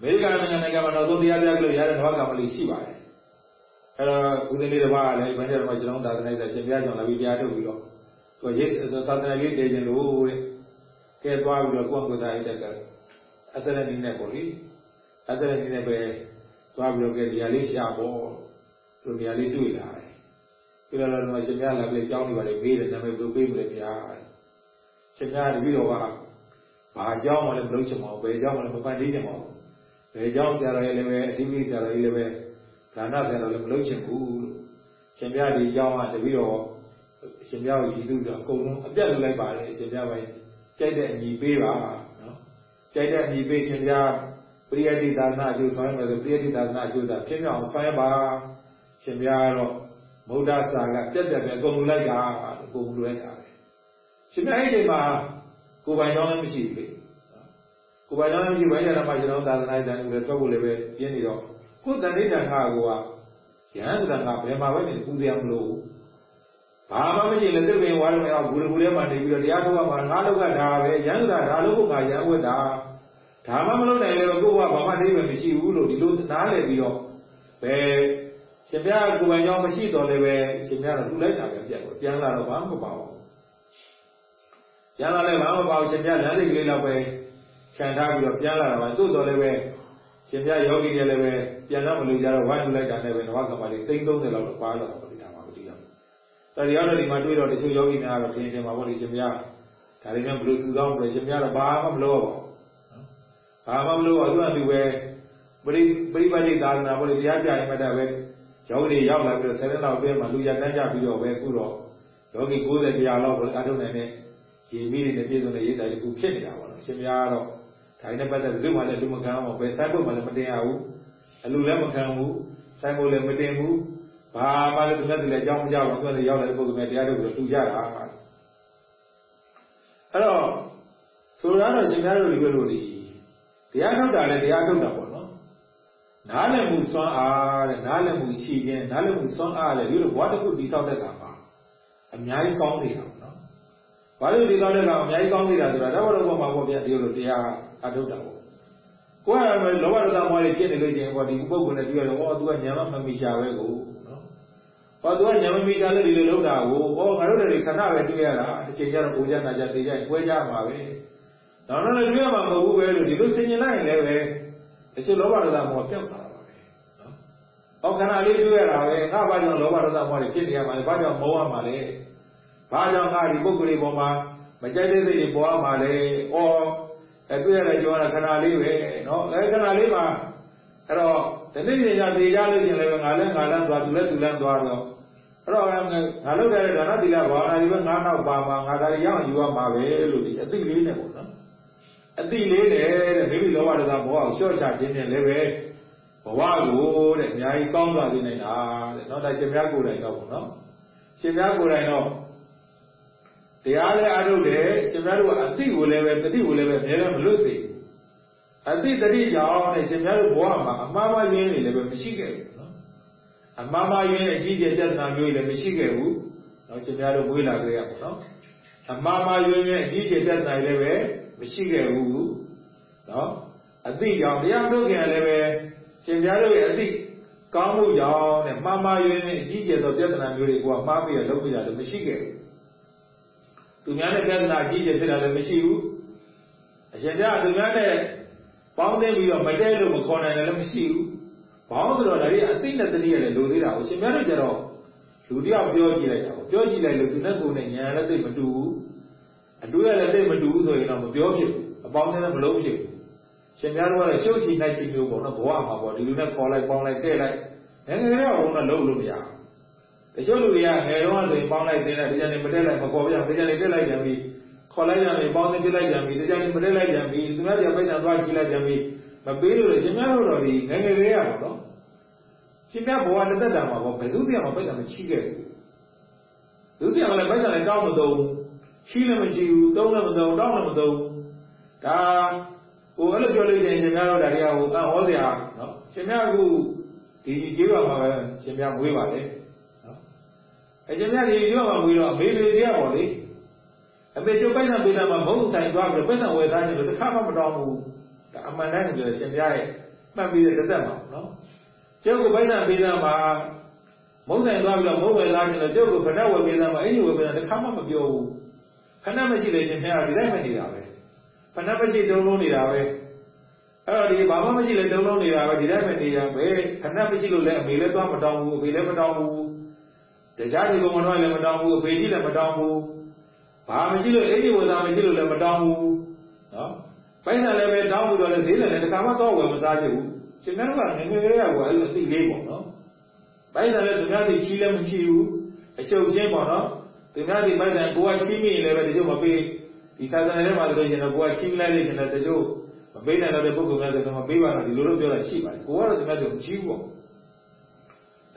အမေရိကန်နိုင်ငံနိုင်ငံမှာနောက်ဆုံးတရားပြလို့ရတဲ့ဘာကမလေးရှိပါတယ်အဲ့တော့ဦးဇင်းလေးတစ်ပါးကလည်းဘယ်နဲ့တော့ကျွန်တော်သာသနာ့ရေးရှင်မြတ်ကြောင့်လာပြီးတရားထုတ်ပြီးတော့သူရေးသာသနာ့ရေးတည်ခြင်းလို့တဲ့ကဲသွားပြီးတော့ကိုယ့်ကိုယ်သားရေးတက်ကအသက်နဲ့နည်းနဲ့ပေါ့လေအသက်နဲ့နည်းနဲ့ပဲသွားပြီးတော့ကဲဒီဟာလေးရှာပေါ့သူဒီဟာလေးတွေ့လာတယ်ပြီးတော့တော့ရှင်မြတ်လာပြီးအကြောင်းတွေပါလေပေးတယ်နာမည်ဘယ်လိုပေးမလဲဗျာရှင်မြတ်တပည့်တော်ကဘာအကြောင်းမှလည်းမလုပ်ချင်ပါဘူးဘယ်အကြောင်းမှလည်းမပန်သေးချင်ပါဘူး ဘယ်အကြောင်းဆရာတော်ရဲ့လည်းပဲအဓိပ္ပာယ်ဆရာတော်ကြီးလည်းပဲဒါနဆရာတော်လည်းမလုပ်ချင်ဘူးလို့ရှင်မြတ်ဒီအကြောင်းကတပည့်တော်ရှင်မြတ်ကိုရည်သူတော့အကုန်လုံးအပြတ်လုပ်လိုက်ပါတယ်ရှင်မြတ်ပဲကြိုက်တဲ့အညီပေးပါနော်ကြိုက်တဲ့အမိပေးရှင်ပြပရိယတိသာသနာအကျိုးဆောင်ရမယ်ဆိုပရိယတိသာသနာအကျိုးသာဖြစ်မြောက်အောင်ဆောင်ရပါရှင်ပြကတော့မုဒ္ဒစာကပြက်ပြက်ပဲအကုန်လူလိုက်တာအကုန်လူလိုက်တာပဲရှင်ပြအဲ့ဒီချိန်မှာကိုယ်ပိုင်ကြောင်းလည်းမရှိဘူးလေ ကိုယ်ပိုင်ကြောင်းလည်းမရှိဘဲရတာမှကျွန်တော်သာသနာ့တန်ကိုလည်းထွက်ဖို့လည်းပဲပြင်းနေတော့ကိုယ်တန်ဋိဌာန်ကကိုကရဟန်းတန်ကဘယ်မှာပဲနေပူဇော်မလို့ဘာမှမကြည့်လည်းသစ်ပင်ဝါရုံနဲ့အောက်ဂူရဂူထဲမှာနေပြီးတော့တရားထုတ်မှငါလောက်ကဒါပဲရဟန်းသာဒါလို့ကိုငါရဟန်းဝတ်တာဒါမှမလုပ်နိုင်လည်းကိုကဘာမှအိဗယ်မရှိဘူးလို့ဒီလိုနားလည်ပြီးတော့ဘယ်ရှင်ပြကိုယ်ပိုင်ကြောင်းမရှိတော့လည်းပဲရှင်ပြတော့လူလိုက်တာပဲပြတ်ကိုပြန်လာတော့ဘာမှမပါဘူးပြန်လာလည်းဘာမှမပါဘူးရှင်ပြလမ်းလေးကလေးတော့ပဲ ခြံထားပြီးတော့ပြန်လာတာပါသို့တော်လည်းပဲရှင်ပြယောဂီတွေလည်းပဲပြန်တော့မလို့ကြတော့ဝိုင်းလူလိုက်တာနဲ့ပဲနဝကမလေးသိန်း30လောက်တော့ပါလာတော့ဒီတာမှာမသိတော့တရားတော်ဒီမှာတွေ့တော့တချို့ယောဂီများကတော့ထင်ထင်ပါဘောလေရှင်ပြဒါတွေနဲ့ဘယ်လိုစုဆောင်မလဲရှင်ပြတော့ဘာမှမလုပ်ပါဘူးဘာမှမလုပ်အောင်သူကသူပဲပရိပရိပတ်တိသာသနာဘောလေတရားပြရင်မှတ်ပဲယောဂီတွေရောက်လာပြီးတော့ဆယ်နှစ်လောက်အတွင်းမှာလူရတန်းကြပြီးတော့ပဲအခုတော့ယောဂီ90တရားလောက်ကိုအထုတ်နိုင်တဲ့ရေမိတွေနဲ့ပြည့်စုံတဲ့ရေးတိုင်းတစ်ခုဖြစ်နေတာပေါ့နော်ရှင်များကတော့ ဒါနဲ့ပတ်သက်ပြီးမှလည်းလူမခံအောင်ပဲဆိုင်ဖို့မှလည်းမတင်ရဘူးအလူလည်းမခံဘူးဆိုင်ဖို့လည်းမတင်ဘူးဘာမှလည်းသူများတွေလည်းအကြောင်းမကြောက်ဘူးသူကလည်းရောက်လာတဲ့ပုဂ္ဂိုလ်များတရားထုတ်ပြီးတော့တူကြတာအဲ့တော့ဆိုတော့ရှင်များတို့ဒီလိုလိုဒီတရားထုတ်တာလည်းတရားထုတ်တာပေါ့နော်နားလည်မှုစွမ်းအားတဲ့နားလည်မှုရှိခြင်းနားလည်မှုစွမ်းအားလည်းဒီလိုဘဝတစ်ခုတည်ဆောက်တဲ့အခါမှာအများကြီးကောင်းနေတာပေါ့နော်။ ဘာလို့ဒီကောင်းတဲ့ကောင်အများကြီးကောင်းနေတာဆိုတာတော့တော့ဘုမှာပေါ့ဗျာဒီလိုတရားအထုတ်တာပေါ့။ကိုယ်ကလည်းလောဘဒေါသမောဟတွေဖြစ်နေလို့ရှိရင်ပေါ့ဒီပုဂ္ဂိုလ်နဲ့တွေ့ရတော့ဩ तू ကညာမမီရှာပဲကိုနော်။ဟော तू ကညာမမီရှာလို့ဒီလိုလုပ်တာကိုဩငါတို့တွေခဏပဲတွေ့ရတာတစ်ချိန်ကျတော့ကိုကြနာကြတေးကြရင်ပွဲကြမှာပဲ။တော့လည်းတွေ့ရမှာမဟုတ်ဘူးပဲလို့ဒီလိုဆင်ញင်လိုက်ရင်လည်းပဲတချို့လောဘဒေါသမောဟပျောက်တာပါပဲနော်။ဟောခဏလေးတွေ့ရတာပဲငါဘာကြောင့်လောဘဒေါသမောဟတွေဖြစ်နေရမှာလဲဘာကြောင့်မောရမှာလဲ။ ဘာကြောင့်ငါဒီပုဂ္ဂိုလ်တွေပေါ်မှာမကြိုက်တဲ့စိတ်တွေပေါ်ရမှာလဲ။ဩအဲတွေ့ရတဲ့ကြောရခဏလေးပဲနော်။အဲခဏလေးမှာအဲ့တော့ဒီနေ့ညသေကြလို့ရှိရင်လည်းငါလည်းငါလန်းသွားသူလည်းသူလန်းသွားတော့အဲ့တော့ငါလုပ်တဲ့ဒါနသီလဘာဝနာတွေပဲငါနောက်ပါမှာငါဒါတွေရအောင်ယူရမှာပဲလို့ဒီအသိလေးနဲ့ပေါ့နော်။အသိလေးနဲ့တဲ့မိမိလောဘဒေါသဘောအောင်လျှော့ချခြင်းနဲ့လည်းပဲဘဝကိုတဲ့အများကြီးကောင်းစွာသိနေတာတဲ့နော်ဒါရှင်များကိုယ်တိုင်တော့ပေါ့နော်။ရှင်များကိုယ်တိုင်တော့ တရားလည်းအားထုတ်တယ်ရှင်များတို့ကအသိကိုလည်းပဲတတိကိုလည်းပဲအများနဲ့မလွတ်စေအသိတတိကြောင့်တဲ့ရှင်များတို့ဘဝမှာအမှားမှားရင်းတွေလည်းပဲမရှိခဲ့ဘူးနော်အမှားမှားရင်းအကြီးကျယ်ပြဿနာမျိုးတွေလည်းမရှိခဲ့ဘူးနော်ရှင်များတို့ဝေးလာကြရပါတော့အမှားမှားရင်းရဲ့အကြီးကျယ်ပြဿနာတွေလည်းပဲမရှိခဲ့ဘူးနော်အသိကြောင့်တရားထုတ်ခင်လည်းပဲရှင်များတို့ရဲ့အသိကောင်းမှုကြောင့်တဲ့မှားမှားရင်းအကြီးကျယ်သောပြဿနာမျိုးတွေကမှားပြီးတော့လုပ်ပြတာလည်းမရှိခဲ့ဘူး သူများနဲ့ပြဿနာကြီးကျယ်ဖြစ်တာလည်းမရှိဘူးအရှင်ပြသူများနဲ့ပေါင်းသိပြီးတော့မတဲလို့မခေါ်နိုင်တယ်လည်းမရှိဘူးဘာလို့ဆိုတော့ဒါကြီးအသိနဲ့တတိရလည်းလိုသေးတာကိုရှင်ပြတို့ကြတော့လူတယောက်ပြောကြည့်လိုက်တာကိုပြောကြည့်လိုက်လို့သူနဲ့ကိုယ်နဲ့ညာလည်းသိမတူဘူးအတူရလည်းသိမတူဘူးဆိုရင်တော့မပြောဖြစ်ဘူးအပေါင်းနဲ့မလုံးဖြစ်ဘူးရှင်ပြတို့ကလည်းရှုပ်ချီနိုင်ချီမျိုးပေါ့နော်ဘဝမှာပေါ့ဒီလူနဲ့ခေါ်လိုက်ပေါင်းလိုက်တဲ့လိုက်ငယ်ငယ်လေးကဘုံတော့လုံးလို့မရဘူး တချို့လူတွေကငယ်တော့ဆိုရင်ပေါင်းလိုက်သေးတယ်ဒီကြနေမတက်လိုက်မခေါ်ပြအောင်ဒီကြနေတက်လိုက်ပြန်ပြီးခေါ်လိုက်ပြန်ပြီးပေါင်းသိပြလိုက်ပြန်ပြီးဒီကြနေမတက်လိုက်ပြန်ပြီးသူများတွေကပိတ်တံသွားကြည့်လိုက်ပြန်ပြီးမပေးလို့ရှင်များတို့တော့ဒီငယ်ငယ်လေးရပါတော့ရှင်များဘဝတစ်သက်တာမှာပေါ့ဘယ်သူတရားမှပိတ်တံမချိခဲ့ဘူးသူတရားလည်းပိတ်တံလည်းတောင်းမသုံးချီးလည်းမရှိဘူးသုံးလည်းမသုံးတောင်းလည်းမသုံးဒါဟိုအဲ့လိုပြောလို့ရှိရင်ရှင်များတို့ဒါတွေကဟိုအံ့ဩစရာနော်ရှင်များအခုဒီကျေးပါမှာပဲရှင်များမွေးပါလေ အရှင်မြတ်ကြီးပြောမှပြီးတော့အမေမေတရားပေါ့လေအမေကျုပ်ပိုက်ဆံပေးတာမှမဟုတ်ဆိုင်သွားပြီးပိုက်ဆံဝယ်သားနေလို့တစ်ခါမှမတော်ဘူးဒါအမှန်တမ်းကိုပြောရှင်ပြရဲ့မှတ်ပြီးတဲ့တက်မှာနော်ကျုပ်ကပိုက်ဆံပေးတာမှမဟုတ်ဆိုင်သွားပြီးတော့မဟုတ်ဝယ်သားနေလို့ကျုပ်ကခဏဝယ်ပေးတာမှအဲ့ဒီဝယ်ပေးတာတစ်ခါမှမပြောဘူးခဏမရှိလေရှင်ပြဒီတိုင်းမှနေတာပဲခဏမရှိတုံးလုံးနေတာပဲအဲ့တော့ဒီဘာမှမရှိလေတုံးလုံးနေတာပဲဒီတိုင်းမှနေရပဲခဏမရှိလို့လည်းအမေလည်းသွားမတောင်းဘူးအဖေလည်းမတောင်းဘူး တရားဒီကောင်တော်လည်းမတောင်းဘူးအဖေကြီးလည်းမတောင်းဘူးဘာမရှိလို့အဲ့ဒီဝဇာမရှိလို့လည်းမတောင်းဘူးနော်ပိုက်ဆံလည်းပဲတောင်းပြီးတော့လည်းဈေးလည်းလည်းတခါမှတော့ဝယ်မစားချင်ဘူးရှင်မတို့ကငငယ်လေးကကွာအဲ့လိုအသိလေးပေါ့နော်ပိုက်ဆံလည်းသူများသိချီးလည်းမရှိဘူးအရှုပ်ရှင်းပေါ့နော်သူများသိပိုက်ဆံကိုကချီးမိရင်လည်းပဲတချို့မပေးဒီသာသနာထဲမှာဆိုလို့ရှိရင်တော့ကိုကချီးလိုက်လို့ရှိရင်လည်းတချို့မပေးနိုင်တော့တဲ့ပုဂ္ဂိုလ်များဆိုတော့မပေးပါတော့ဒီလိုလိုပြောတာရှိပါတယ်ကိုကတော့သူများတို့မချီးဘူးပေါ့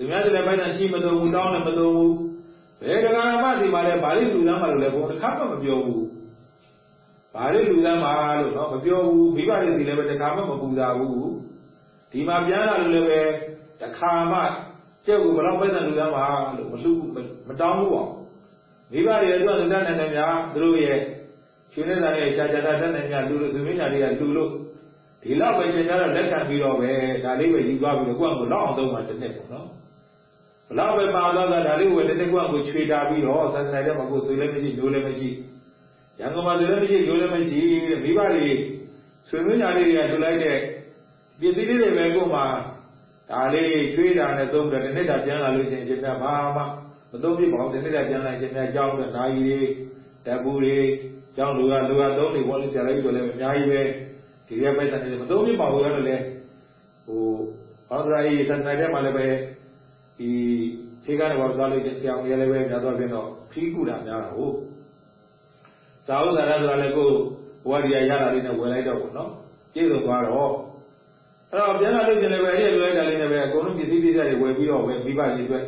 သူများတွေလည်းပိုက်ဆံရှိမသုံးဘူးတောင်းလည်းမသုံးဘူးဘယ်တရားမှဒီမှာလဲဗာလိလူသားမှလို့လည်းဘုံတစ်ခါမှမပြောဘူးဗာလိလူသားမှလို့နော်မပြောဘူးမိဘတွေစီလည်းပဲတစ်ခါမှမပူတာဘူးဒီမှာပြန်လာလို့လည်းပဲတစ်ခါမှကျုပ်ကဘယ်တော့ပိုက်ဆံလူသားမှလို့မလှမတောင်းဘူးပေါ့မိဘတွေလည်းသူကလူသားနဲ့တည်းများသူတို့ရဲ့ရွှေနေတာရဲ့ရှားကြတာတတ်နေများလူလူသူမင်းညာတွေကလူလို့ဒီလောက်ပဲရှင်ကြတော့လက်ခံပြီးတော့ပဲဒါလေးပဲယူသွားပြီးတော့ကိုယ့်အကိုလောက်အောင်သုံးမှတစ်နှစ်ပေါ့နော်ဘ လောက်ပဲပါသွားတာဒါလေးကိုတစ်နှစ်ကိုယ့်အကိုချွေတာပြီးတော့သံဃာတဲ့မှာကိုယ်ဆွေလည်းမရှိလို့လည်းမရှိရန်ကုန်မှာဆွေလည်းမရှိလို့လည်းမရှိတဲ့မိဘတွေဆွေမင်းညာလေးတွေကလူလိုက်တဲ့ပစ္စည်းလေးတွေပဲကိုယ်မှာဒါလေးချွေတာနဲ့သုံးတယ်တစ်နှစ်တာပြန်လာလို့ရှိရင်ရှင်ပြဘာမှမသုံးပြပါဘူးတစ်နှစ်တာပြန်လာရှင်ပြကြောင်းတဲ့နာယီတွေတပ်ဘူးတွေကျောင်းလူကလူကသုံးနေဘောလေးဆရာလေးတို့လည်းအများကြီးပဲဒီရက်ပဲတန်နေမသုံးပြပါဘူးရတယ်လေဟိုဘောဓရာကြီးသန္တာထဲမှာလည်းပဲ ဒီခြေကားတွေဘောသွားလို့ရှိရင်ဆရာမကြီးလည်းပဲများသွားပြင်တော့ဖီးကူတာများတာဟုတ်သာဝတ္တရဆိုတာလည်းကိုဘဝတရားရတာလေးနဲ့ဝယ်လိုက်တော့ပေါ့နော်ပြည့်စုံသွားတော့အဲ့တော့ပြန်လာလို့ရှိရင်လည်းပဲအဲ့ဒီလွယ်တာလေးနဲ့ပဲအကုန်လုံးပစ္စည်းပစ္စည်းတွေဝယ်ပြီးတော့ပဲမိဘကြီးအတွက်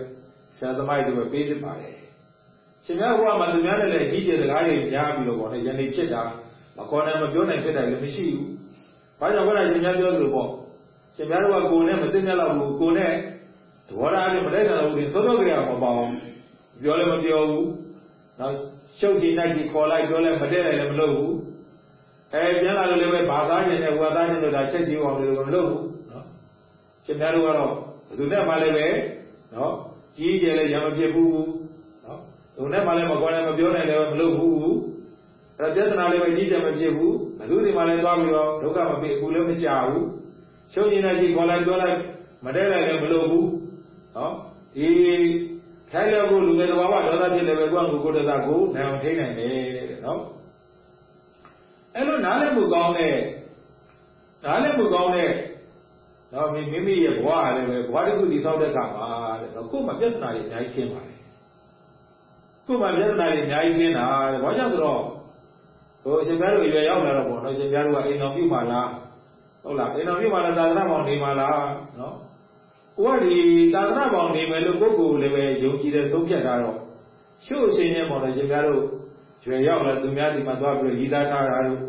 ဆရာသမားတွေပဲပေးဖြစ်ပါတယ်ရှင်များဘုရားမှာသူများနဲ့လည်းအကြီးကျယ်စကားတွေများပြီးတော့ပေါ့လေယနေ့ဖြစ်တာမခေါ်နိုင်မပြောနိုင်ဖြစ်တာလည်းမရှိဘူး။ဘာကြောင့်လဲရှင်များပြောသလိုပေါ့ရှင်များတို့ကကိုယ်နဲ့မသိမြတ်တော့ဘူးကိုယ်နဲ့ သဘောထားနဲ့မလိုက်တာလို့ဒီသောသောကြရမပေါ့။ပြောလည်းမပြောဘူး။နောက်ရှုပ်ချင်နိုင်ချင်ခေါ်လိုက်ပြောလည်းမတည့်လိုက်လည်းမလုပ်ဘူး။အဲပြန်လာလို့လည်းပဲဘာသာခြင်းနဲ့ဝါသားခြင်းတို့ဒါချက်ကြည့်အောင်လို့မလုပ်ဘူးနော်။ရှင်များတို့ကတော့ဘယ်သူနဲ့မှလည်းပဲနော်ကြီးကျယ်လည်းရမဖြစ်ဘူးသူနဲ့မှလည်းမကွာလည်းမပြောနိုင်လည်းမလုပ်ဘူးအဲ့ပြဿနာလေးပဲကြီးကြမဖြစ်ဘူးဘယ်သူတွေမှလည်းသွားပြီးတော့ဒုက္ခမဖြစ်အခုလည်းမရှာဘူးရှုံးနေတာကြီးခေါ်လိုက်ပြောလိုက်မတဲလိုက်လည်းမလုပ်ဘူး နော်ဒီခိုင်းလို့ကိုလူငယ်တဘာဝဒေါသဖြစ်လည်းပဲကိုယ့်ကိုကိုယ်တသာကိုနိုင်အောင်ထိနိုင်တယ်တဲ့နော်အဲ့လိုနားလည်မှုကောင်းတဲ့နားလည်မှုကောင်းတဲ့တော့မိမိရဲ့ဘဝလည်းပဲဘဝတစ်ခုတည်ဆောက်တဲ့အခါမှာတဲ့တော့ကိုယ်မှာပြဿနာတွေအများကြီးရှင်းပါတယ်ခုမှပြဿနာတွေအများကြီးခင်းတာတဲ့ဘာကြောင့်ဆိုတော့ဟိုရှင်ပြားတို့ရွယ်ရောက်လာတော့ပေါ့နော်ရှင်ပြားတို့ကအိမ်တော်ပြုမှလားဟုတ်လားအိမ်တော်ပြုမှလားသာသနာ့ဘောင်နေမှလားနော် ကိုကဒီသာသနာ့ဘောင်နေမယ်လို့ကိုယ့်ကိုယ်လည်းပဲယုံကြည်တဲ့ဆုံးဖြတ်တာတော့ရှုပ်ရှင်ချင်းပေါ့နော်ရှင်ပြားတို့ရွယ်ရောက်လာသူများဒီမှာသွားပြီးတော့ရည်သားထားတာတို့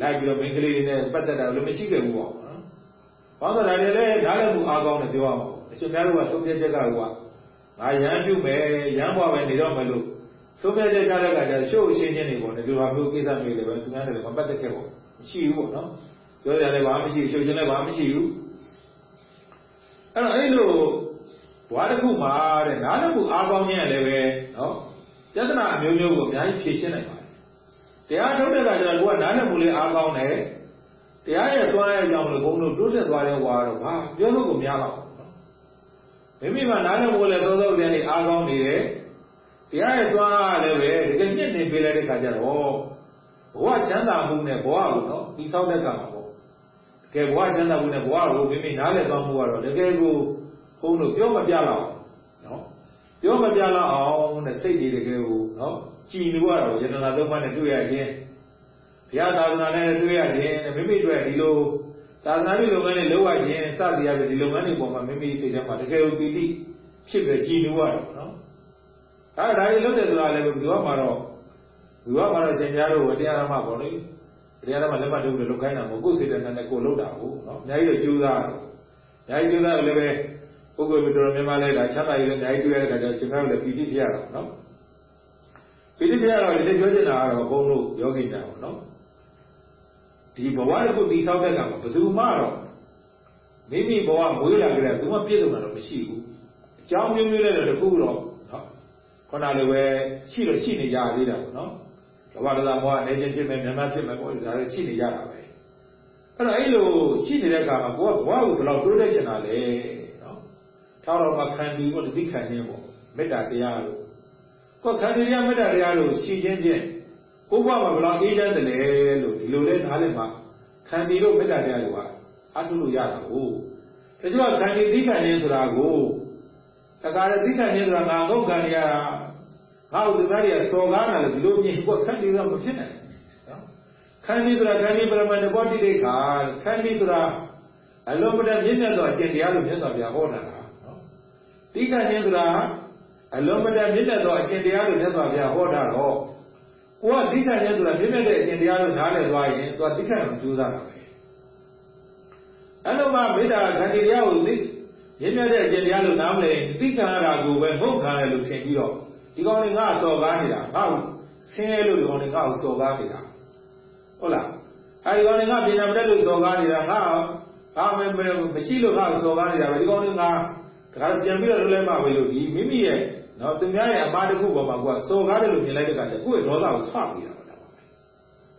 လိုက်ပြီးတော့မိန်းကလေးတွေနဲ့ပတ်သက်တာလည်းမရှိခဲ့ဘူးပေါ့နော်ဘာသာဒါတွေလည်းနားလည်မှုအားကောင်းတယ်ပြောရမှာပေါ့အရှင်ပြားတို့ကဆုံးဖြတ်ချက်ကကငါရမ်းပြုမယ်ရမ်းဘွားပဲနေတော့မယ်လို့သုံးပြတဲ့ကြားတဲ့ကကျရှုပ်အရှင်းချင်းတွေပေါ့ဒီလိုဟာမျိုးကိစ္စမျိုးတွေပဲသူများတွေမပတ်သက်ခဲ့ပေါ့မရှိဘူးပေါ့နော်ပြောကြတယ်ဘာမှမရှိရှုပ်ချင်းလည်းဘာမှမရှိဘူး အဲ့တော့အဲ့လိုဘွားတစ်ခုမှာတဲ့နားလည်မှုအားကောင်းခြင်းလည်းပဲနော်ပြဿနာအမျိုးမျိုးကိုအများကြီးဖြေရှင်းနိုင်ပါတယ်တရားထုတ်တဲ့ကကျတော့ကိုကနားလည်မှုလေးအားကောင်းတယ်တရားရဲ့သွားရဲ့ကြောင့်လို့ဘုန်းတို့တိုးတက်သွားတဲ့ဝါတော့ဟာပြောလို့ကိုများတော့နော်မိမိမှာနားလည်မှုလည်းသုံးသုံးတဲ့နေအားကောင်းနေတယ်တရားရဲ့သွားလည်းပဲတကယ်ညှစ်နေပေးလိုက်တဲ့ခါကျတော့ဘဝချမ်းသာမှုနဲ့ဘဝကိုနော်ပြီးသောတဲ့ခါမှာပေါ့တ ကယ်ဘဝချမ်းသာမှုနဲ့ဘဝကိုမိမိနားလည်သွားမှုကတော့တကယ်ကိုဘုန်းတို့ပြောမပြလောက်နော်ပြောမပြလောက်အောင်တဲ့စိတ်တွေတကယ်ကိုနော်ကြည်လို့ရတော့ယတနာသုံးပါးနဲ့တွေ့ရခြင်းဘုရားသာသနာနဲ့တွေ့ရခြင်းမိမိတို့ဒီလိုသာသနာ့လုပ်ငန်းတွေလုပ်ရခြင်းစသည်အပြင်ဒီလုပ်ငန်းတွေပေါ်မှာမိမိစိတ်ထဲမှာတကယ်ကိုပီတိဖြစ်ပဲကြည်လို့ရတော့နော်အဲဒါကြီးလုပ်တယ်ဆိုတာလည်းဘယ်သူမှတော့ဘယ်သူမှတော့ရှင်ပြားတို့တရားဓမ္မပေါ့လေ တရားဓမ္မလက်မှတ်ထုတ်လို့လုပ်ခိုင်းတာမဟုတ်ကိုယ်စိတ်တဏ္ဍနဲ့ကိုယ်လုပ်တာဟုတ်နော်အများကြီးတော့ကြိုးစားတယ်အများကြီးကြိုးစားလည်းပဲပုဂ္ဂိုလ်မျိုးတော်များများလဲဒါချမ်းသာရေးလည်းအများကြီးတွေ့ရတဲ့အခါကျရှင်ပြားတို့လည်းပီတိဖြစ်ရတော့နော်ပီတိဖြစ်ရတော့ဒီပြောချင်တာကတော့ဘုန်းတို့ယောဂိတာပေါ့နော်ဒီဘဝတစ်ခုတည်ဆောက်တဲ့ကမှာဘယ်သူမှတော့မိမိဘဝမွေးလာကြတဲ့သူမှပြည့်စုံတာတော့မရှိဘူးအကြောင်းမျိုးမျိုးနဲ့တော့တခုတော့ခုနလိုပဲရှိလို့ရှိနေကြသေးတာပေါ့နော် လောဘဒေါသမောဟအနေချင်းဖြစ်မယ်မြန်မာဖြစ်မယ်ပေါ့ဒါလည်းရှိနေကြတာပဲအဲ့တော့အဲ့လိုရှိနေတဲ့အခါမှာကိုကဘဝကိုဘယ်လောက်တိုးတက်ချင်တာလဲနော်ထားတော့မှခံပြီးပေါ့သိခံခြင်းပေါ့မေတ္တာတရားလို့ကိုယ်ခံပြီးရမေတ္တာတရားလို့ရှိချင်းချင်းကိုဘဝမှာဘယ်လောက်အေးချမ်းတယ်လဲလို့ဒီလိုလဲနားလည်မှခံပြီးလို့မေတ္တာတရားတွေကအထုလို့ရတာကိုဒါကြောင့်ခံပြီးသိခံခြင်းဆိုတာကိုတခါလေသိခံခြင်းဆိုတာငါငုတ်ခံရတာ ငါ့ဥဒ္ဒသားတွေကစော်ကားတာလို့ဒီလိုမြင်ကိုခန့်ပြီးတော့မဖြစ်နိုင်နော်ခန္ဒီဆိုတာခန္ဒီပရမတဘောတိတိခါခန္ဒီဆိုတာအလုံးမတမြင့်မြတ်သောအကျင့်တရားလို့မြတ်စွာဘုရားဟောတာနော်တိခဏင်းဆိုတာအလုံးမတမြင့်မြတ်သောအကျင့်တရားလို့မြတ်စွာဘုရားဟောတာတော့ကိုကတိခဏင်းဆိုတာမြင့်မြတ်တဲ့အကျင့်တရားလို့နားလည်သွားရင်သူကတိခဏကိုကြိုးစားတာပဲအဲ့လိုမှမေတ္တာခန္ဒီတရားကိုသိမြင့်မြတ်တဲ့အကျင့်တရားလို့နားမလည်တိခဏရာကိုပဲဟုတ်ခံရလို့ထင်ပြီးတော့ ဒီကောင်တွေငါစော်ကားနေတာငါ့ကိုဆင်းရဲလို့ဒီကောင်တွေငါ့ကိုစော်ကားနေတာဟုတ်လားအဲဒီကောင်တွေငါပြင်နာမတက်လို့စော်ကားနေတာငါဟာမမရှိလို့ငါ့ကိုစော်ကားနေတာပဲဒီကောင်တွေငါတခါပြန်ပြီးတော့လုပ်လိုက်မှပဲလို့ဒီမိမိရဲ့နော်သူများရဲ့အမှားတစ်ခုပေါ်မှာကိုကစော်ကားတယ်လို့မြင်လိုက်တဲ့အခါကျကိုယ့်ရဲ့ဒေါသကိုဆွပြီးတာပါ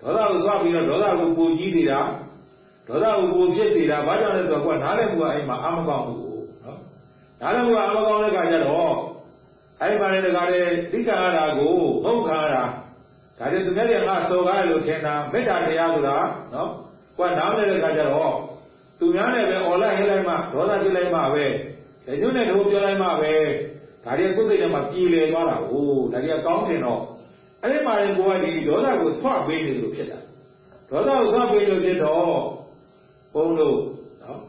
ဒေါသကိုဆွပြီးတော့ဒေါသကိုပူကြီးနေတာဒေါသကိုပူဖြစ်နေတာဘာကြောင့်လဲဆိုတော့ကိုကနားလည်မှုကအဲ့မှာအာမကောင်းဘူးနော်နားလည်မှုကအာမကောင်းတဲ့အခါကျတော့ အဲ့ပါလေတကားလေသိက္ခာရတာကိုဟုတ်ခါရတာဒါတွေသူများတွေကငါစော်ကားလို့ထင်တာမေတ္တာတရားဆိုတာနော်ကိုကနားလည်တဲ့အခါကျတော့သူများနဲ့ပဲអော်လိုက်ဟဲလိုက်မှဒေါသဖြစ်လိုက်မှပဲလက်ညှိုးနဲ့တို့ပြောလိုက်မှပဲဒါတွေကကိုယ်စိတ်ထဲမှာပြည်လည်သွားတာကိုဒါတွေကကောင်းတယ်တော့အဲ့ဒီမှာရင်ကိုကဒီဒေါသကိုဆွပေးနေလို့ဖြစ်တာဒေါသကိုဆွပေးလို့ဖြစ်တော့ဘုန်းတို့နော်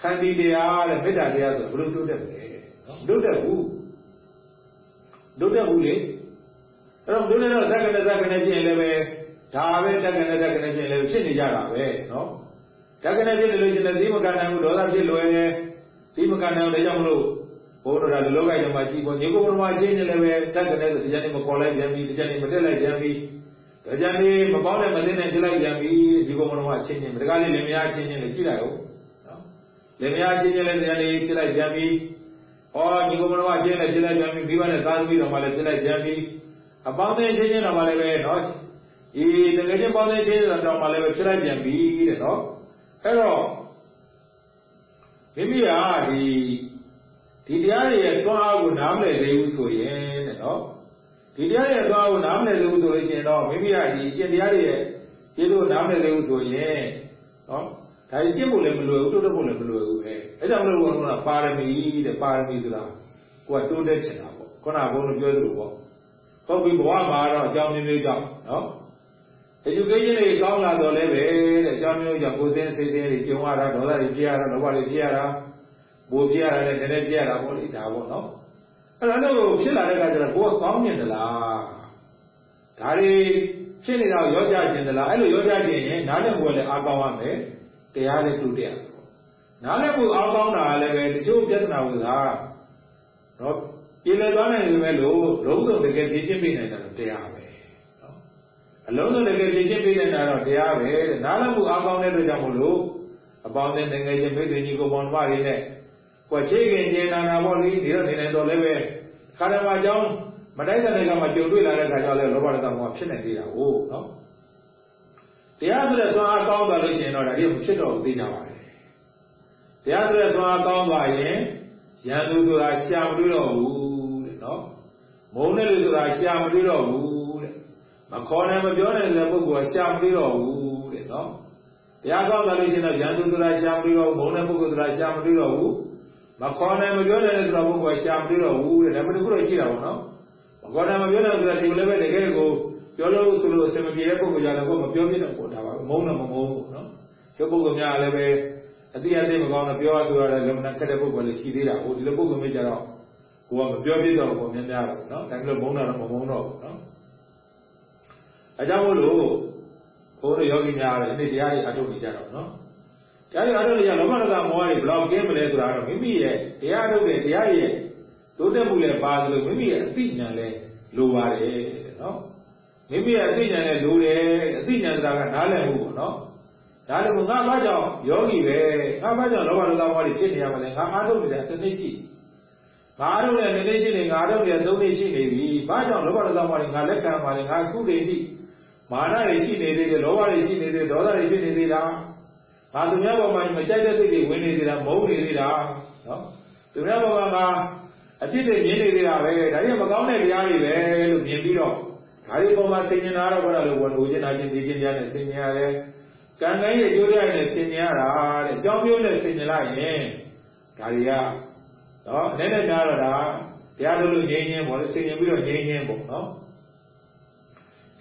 ခန္တီတရားတဲ့မေတ္တာတရားဆိုဘယ်လိုတိုးတက်မလဲနော်တိုးတက်ဘူး တိုးတက်ဘူးလေအဲ့တော့တိုးတက်တော့ဇက်ကနဲ့ဇက်ကနဲ့ဖြစ်ရင်လည်းပဲဒါပဲဇက်ကနဲ့ဇက်ကနဲ့ဖြစ်ရင်လည်းဖြစ်နေကြတာပဲနော်ဇက်ကနဲ့ဖြစ်တယ်လို့ရှင်လည်းသီးမကန်နိုင်ဘူးဒေါသဖြစ်လွယ်သီးမကန်နိုင်ဘူးဒါကြောင့်မလို့ဘုရားတို့လောကကြီးမှာရှိပေါ်ညီကိုဘုရားချင်းနေလည်းပဲဇက်ကနဲ့ဆိုတရားနေမခေါ်လိုက်ပြန်ပြီတရားနေမတက်လိုက်ပြန်ပြီတရားနေမပေါင်းတဲ့မသိနဲ့ဖြစ်လိုက်ပြန်ပြီဒီကိုဘုရားချင်းချင်းတကားလေးလင်မယားချင်းချင်းလည်းကြည့်လိုက်ဦးနော်လင်မယားချင်းချင်းလည်းတရားနေဖြစ်လိုက်ပြန်ပြီ ဟောညီကိုဘုရားချင်းလည်းဖြစ်လိုက်ပြန်ပြီမိဘနဲ့သားသမီးတော်မှလည်းဖြစ်လိုက်ပြန်ပြီအပေါင်းတဲ့ချင်းချင်းတော်မှလည်းပဲနော်ဒီတကယ်ချင်းပေါင်းတဲ့ချင်းတော်မှလည်းပဲဖြစ်လိုက်ပြန်ပြီတဲ့နော်အဲ့တော့မိမိကဒီဒီတရားတွေရဲ့သွမ်းအားကိုနားမလည်သေးဘူးဆိုရင်တဲ့နော်ဒီတရားရဲ့သွမ်းအားကိုနားမလည်သေးဘူးဆိုလို့ရှိရင်တော့မိမိကဒီအကျင့်တရားတွေရဲ့ဒီလိုနားမလည်သေးဘူးဆိုရင်နော်ဒါကြီးကျင့်ဖို့လည်းမလွယ်ဘူးတိုးတက်ဖို့လည်းမလွယ်ဘူးပဲအဲ ကြောင့်မလို့ဘုရားကပါရမီတဲ့ပါရမီဆိုတာကိုယ်ကတိုးတက်ချင်တာပေါ့ခုနကဘုန်းတော်ပြောသလိုပေါ့ဟုတ်ပြီဘဝမှာတော့အကြောင်းမျိုးမျိုးကြောင့်နော် education တွေကောင်းလာတော့လည်းပဲတဲ့အကြောင်းမျိုးကြောင့်ကိုယ်စင်းစိတ်စင်းတွေကျုံရတာဒေါသတွေပြရတာလောဘတွေပြရတာဘိုးပြရတာလည်းနည်းနည်းပြရတာပေါ့လေဒါပေါ့နော်အဲ့တော့ဖြစ်လာတဲ့အခါကျတော့ကိုယ်ကကောင်းမြင်သလားဒါတွေဖြစ်နေတာရောကြခြင်းသလားအဲ့လိုရောကြခြင်းရင်နားလည်မှုလည်းအားကောင်းရမယ်တရားလည်းတူတယ် နားလည်မှုအားကောင်းတာလည်းပဲတချို့ပြဿနာဝသာတော့ပြည်လည်သွားနိုင်ပြီမဲ့လို့လုံးစုံတကယ်ဖြည့်ချင်းပြနိုင်တာတရားပဲအလုံးစုံတကယ်ဖြည့်ရှင်းပေးနေတာတော့တရားပဲတဲ့နားလည်မှုအားကောင်းတဲ့အတွက်ကြောင့်မို့လို့အပေါင်းတဲ့ငယ်ချင်းမိတ်ဆွေညီကိုပေါင်းမတွေနဲ့ကွာချေခင်ကျင်နာနာပေါ့လေဒီတော့နေနေတော့လည်းပဲခါရမအကြောင်းမတိုက်တဲ့ကမှကြုံတွေ့လာတဲ့ခါကျတော့လည်းလောဘဒေါသမောဖြစ်နေသေးတာဟုတ်နော်တရားဆိုတဲ့သွားအားကောင်းသွားလို့ရှိရင်တော့ဒါကြီးမဖြစ်တော့ဘူးသိကြပါလေ တရားဆိုတဲ့သွားအားကောင်းသွားရင်ရန်သူဆိုတာရှာမတွေ့တော့ဘူးတဲ့နော်မုန်းတဲ့လူဆိုတာရှာမတွေ့တော့ဘူးမခေါ်နိုင်မပြောနိုင်တဲ့ပုဂ္ဂိုလ်ကရှာမပြီးတော့ဘူးတဲ့နော်တရားကောင်းတယ်လို့ရှိရင်တော့ဉာဏ်သူတရားရှာမပြီးတော့ဘုံတဲ့ပုဂ္ဂိုလ်တရားရှာမပြီးတော့ဘူးမခေါ်နိုင်မပြောနိုင်တဲ့ပုဂ္ဂိုလ်ကရှာမပြီးတော့ဘူးတဲ့ဒါမှမဟုတ်ရှိတာပေါ့နော်မခေါ်နိုင်မပြောနိုင်ဆိုတာဒီလိုလည်းပဲတကယ်ကိုပြောလို့ဆိုလို့အစမပြေတဲ့ပုဂ္ဂိုလ်ကြတယ်ကိုမပြောပြတော့ပေါ့ဒါပါမုန်းတော့မမုန်းဘူးနော်ကျုပ်ပုဂ္ဂိုလ်များလည်းပဲ အတိအသိမကောင်းတော့ပြောရဆိုရတယ်လုံနာခက်တဲ့ပုဂ္ဂိုလ်လည်းရှိသေးတာဟိုဒီလိုပုဂ္ဂိုလ်မျိုးကြတော့ကိုကမပြောပြတော့ဘူးများများတော့နော်ဒါမျိုးမုန်းတာတော့မမုန်းတော့ဘူးနော်အကြောင်းမို့လို့ဘုန်းတော်ယောဂီများလည်းဒီတရားတွေအထုတ်နေကြတော့နော်တရားတွေအထုတ်နေကြလောဘဒေါသမောဟတွေဘယ်လောက်ကင်းမလဲဆိုတာတော့မိမိရဲ့တရားထုတ်တဲ့တရားရဲ့တိုးတက်မှုလည်းပါသလိုမိမိရဲ့အသိဉာဏ်လည်းလိုပါတယ်နော်မိမိရဲ့အသိဉာဏ်လည်းလိုတယ်အသိဉာဏ်ဆိုတာကနားလည်မှုပေါ့နော် ဒါလည်းငါဘာကြောင့်ယောဂီပဲငါဘာကြောင့်လောဘဒေါသမောဟတွေဖြစ်နေရမလဲငါအားထုတ်နေတဲ့တစ်နှစ်ရှိငါအားထုတ်တဲ့နှစ်နှစ်ရှိနေငါအားထုတ်တဲ့သုံးနှစ်ရှိနေပြီဘာကြောင့်လောဘဒေါသမောဟတွေငါလက်ခံပါလဲငါအခုတည်းထိမာနတွေရှိနေသေးတယ်လောဘတွေရှိနေသေးဒေါသတွေဖြစ်နေသေးတာငါသူများပေါ်မှာမကြိုက်တဲ့စိတ်တွေဝင်နေသေးတာမုန်းနေသေးတာနော်သူများပေါ်မှာငါအဖြစ်တွေမြင်နေသေးတာပဲဒါကြီးမကောင်းတဲ့တရားတွေပဲလို့မြင်ပြီးတော့ဒါတွေပေါ်မှာသင်ញင်တာတော့ဘာလို့ဝန်လို့ခြင်းနာခြင်းသိခြင်းများနဲ့သင်ញင်ရတယ် ကံတိုင်းရဲ့ကျိုးရနဲ့သင်ញင်ရတာတဲ့အကြောင်းမျိုးနဲ့သင်ញင်လိုက်ရင်ဒါတွေကနော်အနေနဲ့များတော့ဒါတရားလို့ငြိမ်းချင်းပေါ့လေသင်ញင်ပြီးတော့ငြိမ်းချင်းပေါ့နော်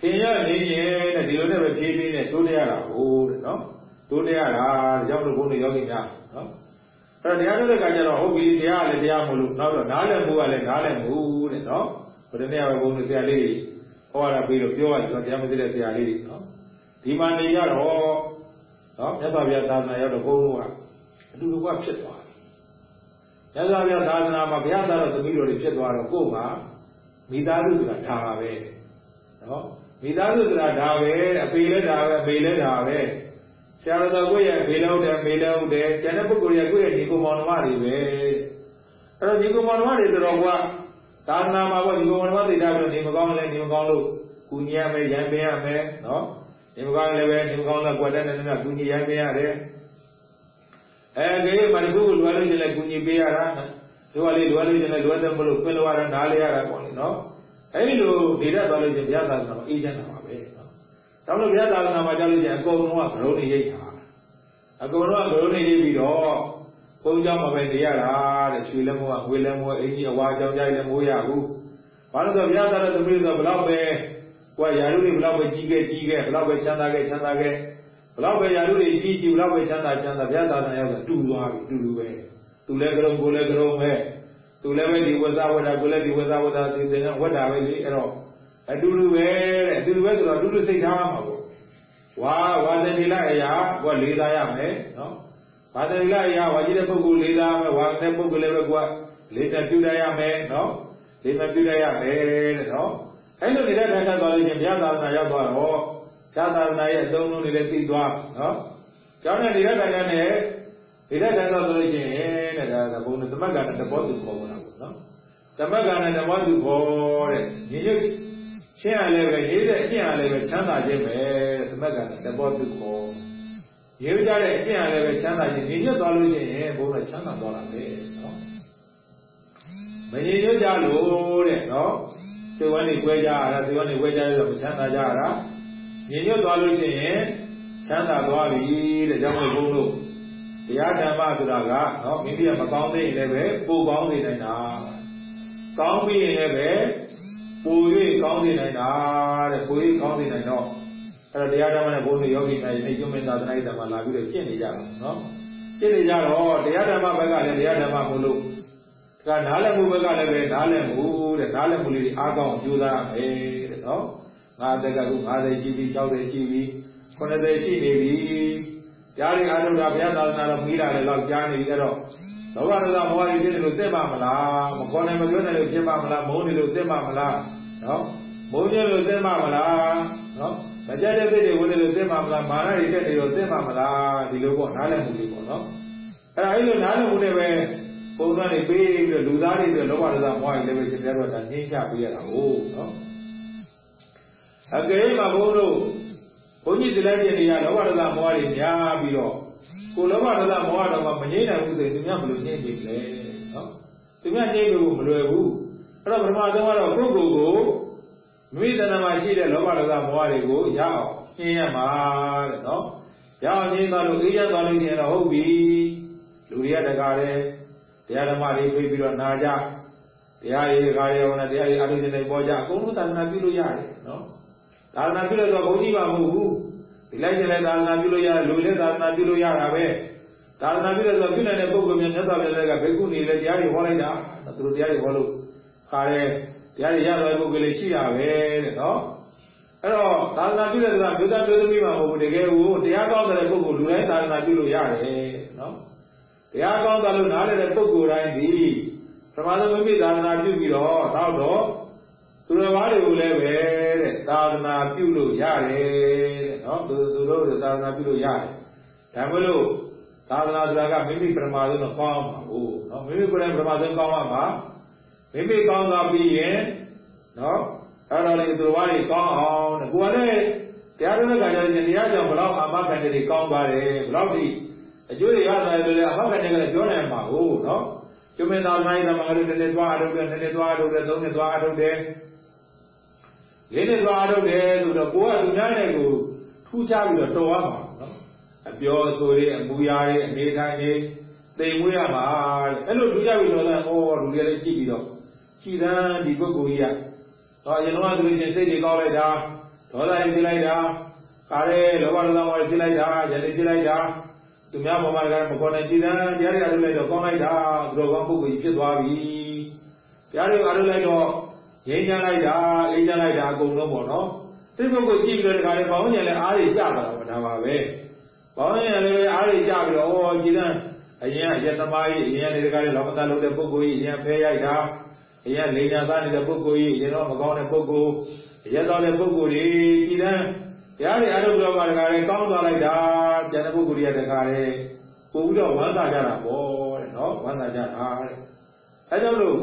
ဆင်ရနေရင်တဲ့ဒီလိုနဲ့ပဲဖြည်းဖြည်းနဲ့တိုးတက်ရတာဟိုတဲ့နော်တိုးတက်ရတာဒါကြောင့်လို့ဘုန်းကြီးယောဂီများနော်အဲ့တော့တရားထုတ်တဲ့ခါကျတော့ဟုတ်ပြီတရားလည်းတရားမို့လို့နောက်တော့နားလည်မှုကလည်းနားလည်မှုတဲ့နော်ဘယ်တနေ့ပဲဘုန်းကြီးဆရာလေးဟောရတာပြီးတော့ပြောရကျွန်တော်တရားမသိတဲ့ဆရာလေးတွေနော်ဒီမှာနေရတော့ နော်မြတ်စွာဘုရားသာသနာရောက်တော့ဘုန်းကြီးကအတူတူကဖြစ်သွားတယ်မြတ်စွာဘုရားသာသနာမှာဘုရားသားတော်သမီးတော်တွေဖြစ်သွားတော့ကိုယ်မှာမိသားစုဆိုတာဒါပါပဲနော်မိသားစုဆိုတာဒါပဲအပေလည်းဒါပဲအပေလည်းဒါပဲဆရာတော်ကိုယ့်ရဲ့ဖေလို့တယ်မေလို့တယ်ကျန်တဲ့ပုဂ္ဂိုလ်ရဲ့ကိုယ့်ရဲ့ဒီကုမောင်နှမတွေပဲအဲ့တော့ဒီကုမောင်နှမတွေဆိုတော့ကသာသနာမှာပေါ့ဒီကုမောင်နှမတွေတာပြီးတော့နေမကောင်းလဲနေမကောင်းလို့ကုညီရမယ်ရံပင်ရမယ်နော် နေမကောင်းလည်းပဲနေမကောင်းတော့ကွက်တဲ့နေနေကုညီရံပင်ရတယ်အဲကြေးမတခုလွယ်လို့ရှိရင်လည်းကုညီပေးရတာတို့ကလေးလွယ်လို့ရှိရင်လည်းလွယ်တယ်မလို့ပြင်လို့ရတာနားလေးရတာပေါ့လေနော်အဲဒီလိုနေတတ်သွားလို့ရှိရင်ဘုရားသာသနာမှာအေးချမ်းတာပါပဲနော်။ဒါလို့ဘုရားသာသနာမှာကြားလို့ရှိရင်အကုန်လုံးကဂရုနေရိတ်တာ။အကုန်လုံးကဂရုနေရိတ်ပြီးတော့ဘုန်းကြီးမှာပဲနေရတာတဲ့ရွှေလည်းမဟုတ်ငွေလည်းမဟုတ်အင်းကြီးအဝါကြောင်ကြိုက်လည်းမဟုတ်ရဘူး။ဘာလို့ဆိုဘုရားသာသနာသမီးဆိုဘလောက်ပဲ ကိုယ်ရာလူတွေဘလောက်ပဲကြီးခဲ့ကြီးခဲ့ဘလောက်ပဲချမ်းသာခဲ့ချမ်းသာခဲ့ဘလောက်ပဲရာလူတွေကြီးကြီးဘလောက်ပဲချမ်းသာချမ်းသာဘုရားသာသနာရောက်တော့တူသွားပြီတူတူပဲ။သူလည်းကြုံကိုယ်လည်းကြုံပဲ။သူလည်းပဲဒီဝဇဝဒကိုလည်းဒီဝဇဝဒသိတဲ့ဝတ်တာပဲလေအဲ့တော့အတူတူပဲတဲ့အတူတူပဲဆိုတော့အတူတူစိတ်ထားမှာပေါ့ဝါဝါသတိလအရာကိုလေးစားရမယ်နော်ဝါသတိလအရာဝါကြီးတဲ့ပုဂ္ဂိုလ်လေးစားမယ်ဝါတဲ့ပုဂ္ဂိုလ်လည်းပဲကိုလေးစားပြုတတ်ရမယ်နော်လေးစားပြုတတ်ရမယ်တဲ့နော် အဲ့လိုနေတဲ့ထိုင်သွားလို့ချင်းဘုရားသာသနာရောက်သွားတော့ဘုရားသာသနာရဲ့အသုံးလုံးတွေလည်းသိသွားနော်ကျောင်းနဲ့နေတဲ့ထိုင်နဲ့ဒီတဲ့တန်းတော့ဆိုလို့ရှိရင်တဲ့ဒါကဘုန်းသမက္ကနဲ့တဘောသူခေါ်တာပေါ့နော်သမက္ကနဲ့တဘောသူခေါ်တဲ့ညီညွတ်ရှင်းရလဲပဲရေးတဲ့အကျင့်ရလဲပဲချမ်းသာခြင်းပဲသမက္ကနဲ့တဘောသူခေါ်ရေးကြတဲ့အကျင့်ရလဲပဲချမ်းသာခြင်းညီညွတ်သွားလို့ရှိရင်ဘုန်းကချမ်းသာသွားတာပဲနော်မညီညွတ်ကြလို့တဲ့နော် သေဝန်းနေကွဲကြရတာသေဝန်းနေကွဲကြရတော့မချမ်းသာကြရတာညီညွတ်သွားလို့ရှိရင်ချမ်းသာသွားပြီတဲ့ကြောင့်မို့ဘုန်းတို့တရားဓမ္မဆိုတာကနော်မိမိကမကောင်းသေးရင်လည်းပဲပိုကောင်းနေနိုင်တာကောင်းပြီးရင်လည်းပဲပို၍ကောင်းနေနိုင်တာတဲ့ပို၍ကောင်းနေနိုင်တော့အဲ့တော့တရားဓမ္မနဲ့ဘုန်းကြီးယောဂီများရဲ့ကျွမ်းမသာသနာ့ဓမ္မလာပြီးတော့ကျင့်နေကြတာနော်ကျင့်နေကြတော့တရားဓမ္မဘက်ကလည်းတရားဓမ္မမို့လို့ ဒါကနားလည်မှုဘက်ကလည်းပဲနားလည်မှုတဲ့နားလည်မှုလေးအားကောင်းကြိုးစားရမယ်တဲ့နော်ငါတက်ကခု50ရှိပြီ60ရှိပြီ90ရှိနေပြီကြားရအားထုတ်တာဘုရားသာသနာတော်ပြီးလာတယ်တော့ကြားနေပြီအဲ့တော့လောဘဒေါသမောဟကြီးဖြစ်တယ်လို့သိပါမလားမခေါ်နိုင်မပြောနိုင်လို့ဖြစ်ပါမလားမုန်းတယ်လို့သိပါမလားနော်မုန်းတယ်လို့သိပါမလားနော်မကြတဲ့စိတ်တွေဝင်တယ်လို့သိပါမလားမာနတွေတက်တယ်လို့သိပါမလားဒီလိုပေါ့နားလည်မှုတွေပေါ့နော်အဲ့ဒါအဲ့လိုနားလည်မှုတွေပဲ ပုံစံတွေပေးပြီးတော့လူသားတွေအတွက်လောဘဒေါသမောဟကြီးလည်းပဲရှင်ပြတော့ဒါနှင်းချပေးရတာဟုတ်နော်အကယ်၍မှာဘုန်းတို့ဘုန်းကြီးတရားကျင့်နေရလောဘဒေါသမောဟတွေများပြီးတော့ကိုလောဘဒေါသမောဟတော့မှမငြိမ့်နိုင်ဘူးဆိုရင်သူများဘယ်လိုငြိမ့်ပြီလဲနော်သူများငြိမ့်လို့မလွယ်ဘူးအဲ့တော့ပထမဆုံးကတော့ကိုယ့်ကိုယ်ကိုမိမိတဏ္ဍာမှာရှိတဲ့လောဘဒေါသမောဟတွေကိုရအောင်ရှင်းရမှာတဲ့နော်ရအောင်ရှင်းသွားလို့အေးချမ်းသွားလို့ရှိရင်တော့ဟုတ်ပြီလူတွေကတကားတယ် တရားဓမ္မတွေပြေးပြီးတော့နာကြတရားတွေတကားတွေဟောနေတရားတွေအထုရှင်တွေပေါ်ကြအကုန်လုံးသာသနာပြုလို့ရတယ်နော်သာသနာပြုလို့ဆိုဘုန်းကြီးမှမဟုတ်ဘူးဒီလိုက်ကျင်လည်းသာသနာပြုလို့ရတယ်လူလည်းသာသနာပြုလို့ရတာပဲသာသနာပြုလို့ဆိုပြုနိုင်တဲ့ပုဂ္ဂိုလ်များမြတ်စွာဘုရားကဘေကုနေလည်းတရားတွေဟောလိုက်တာသူတို့တရားတွေဟောလို့ခါရဲတရားတွေရတဲ့ပုဂ္ဂိုလ်လေးရှိတာပဲတဲ့နော်အဲ့တော့သာသနာပြုတဲ့ဆိုတာမြို့သားမြို့သမီးမှမဟုတ်ဘူးတကယ်ကိုတရားကောင်းတဲ့ပုဂ္ဂိုလ်လူတိုင်းသာသနာပြုလို့ရတယ်နော် တရားကောင်းတယ်လို့နားလည်တဲ့ပုဂ္ဂိုလ်တိုင်းဒီပရမသမမိသာသနာပြုပြီးတော့တော့တော့သူတော်ဘာတွေကိုလည်းပဲတဲ့သာသနာပြုလို့ရတယ်တဲ့နော်သူသူတို့သာသနာပြုလို့ရတယ်ဒါမလို့သာသနာဆိုတာကမိမိပရမသုံးတော့ကောင်းမှာဟုတ်နော်မိမိကိုယ်တိုင်ပရမသုံးကောင်းမှာမိမိကောင်းသွားပြီးရင်နော်အဲ့တော့လေသူတော်ဘာတွေကောင်းအောင်တဲ့ကိုယ်ကလည်းတရားတော်ကကြာရင်တရားကြောင့်ဘလောက်အာမခံတွေကောင်းပါတယ်ဘလောက်ဒီ အကျိုးတွေရတယ်လို့လည်းအမခံတွေကလည်းပြောနိုင်မှာဟုတ်နော်ကျွမင်းသာနိုင်တယ်မှာလည်းနည်းနည်းသွားအထုတ်တယ်နည်းနည်းသွားအထုတ်တယ်သုံးနှစ်သွားအထုတ်တယ်လေးနှစ်သွားအထုတ်တယ်ဆိုတော့ကိုကသူများနဲ့ကိုထူးခြားပြီးတော့တော်ရမှာနော်အပြောအဆိုတွေအမူအရာတွေအနေထိုင်တွေသိမ်မွေးရမှာတဲ့အဲ့လိုထူးခြားပြီးတော့လည်းဟောလူတွေလည်းကြည့်ပြီးတော့ကြည်သန်းဒီပုဂ္ဂိုလ်ကြီးကဟောအရင်တော့ဆိုလို့ရှိရင်စိတ်တွေကောက်လိုက်တာဒေါသတွေဖြစ်လိုက်တာကာရဲလောဘဒေါသမောဟဖြစ်လိုက်တာယနေ့ဖြစ်လိုက်တာ သူများပေါ်မှာလည်းမခေါ်နိုင်ကြည်သံတရားတွေအားထုတ်လိုက်တော့ကောင်းလိုက်တာသူတော်ကောင်းပုဂ္ဂိုလ်ကြီးဖြစ်သွားပြီတရားတွေအားထုတ်လိုက်တော့ငြိမ်းချမ်းလိုက်တာအေးချမ်းလိုက်တာအကုန်လုံးပေါ့နော်တိပုဂ္ဂိုလ်ကြည့်ပြီးတော့ဒီခါလေးဘောင်းညံလည်းအားတွေကျတာပေါ့ဒါပါပဲဘောင်းညံလည်းအားတွေကျပြီးတော့ဩကြည်သံအရင်ကယတမကြီးအရင်ကဒီကလေးလောကသားလုပ်တဲ့ပုဂ္ဂိုလ်ကြီးအရင်ဖဲရိုက်တာအရင်လိန်ညာသားနေတဲ့ပုဂ္ဂိုလ်ကြီးအရင်တော့မကောင်းတဲ့ပုဂ္ဂိုလ်အရင်တော့တဲ့ပုဂ္ဂိုလ်ကြီးကြည်သံ တရားတွေအားထုတ်ပြီးတော့မှဒီကလေးကောင်းသွားလိုက်တာကျန်တဲ့ပုဂ္ဂိုလ်ကြီးကဒီကလေးပို့ပြီးတော့ဝမ်းသာကြတာပေါ့တဲ့နော်ဝမ်းသာကြတာတဲ့အဲကြောင့်လို့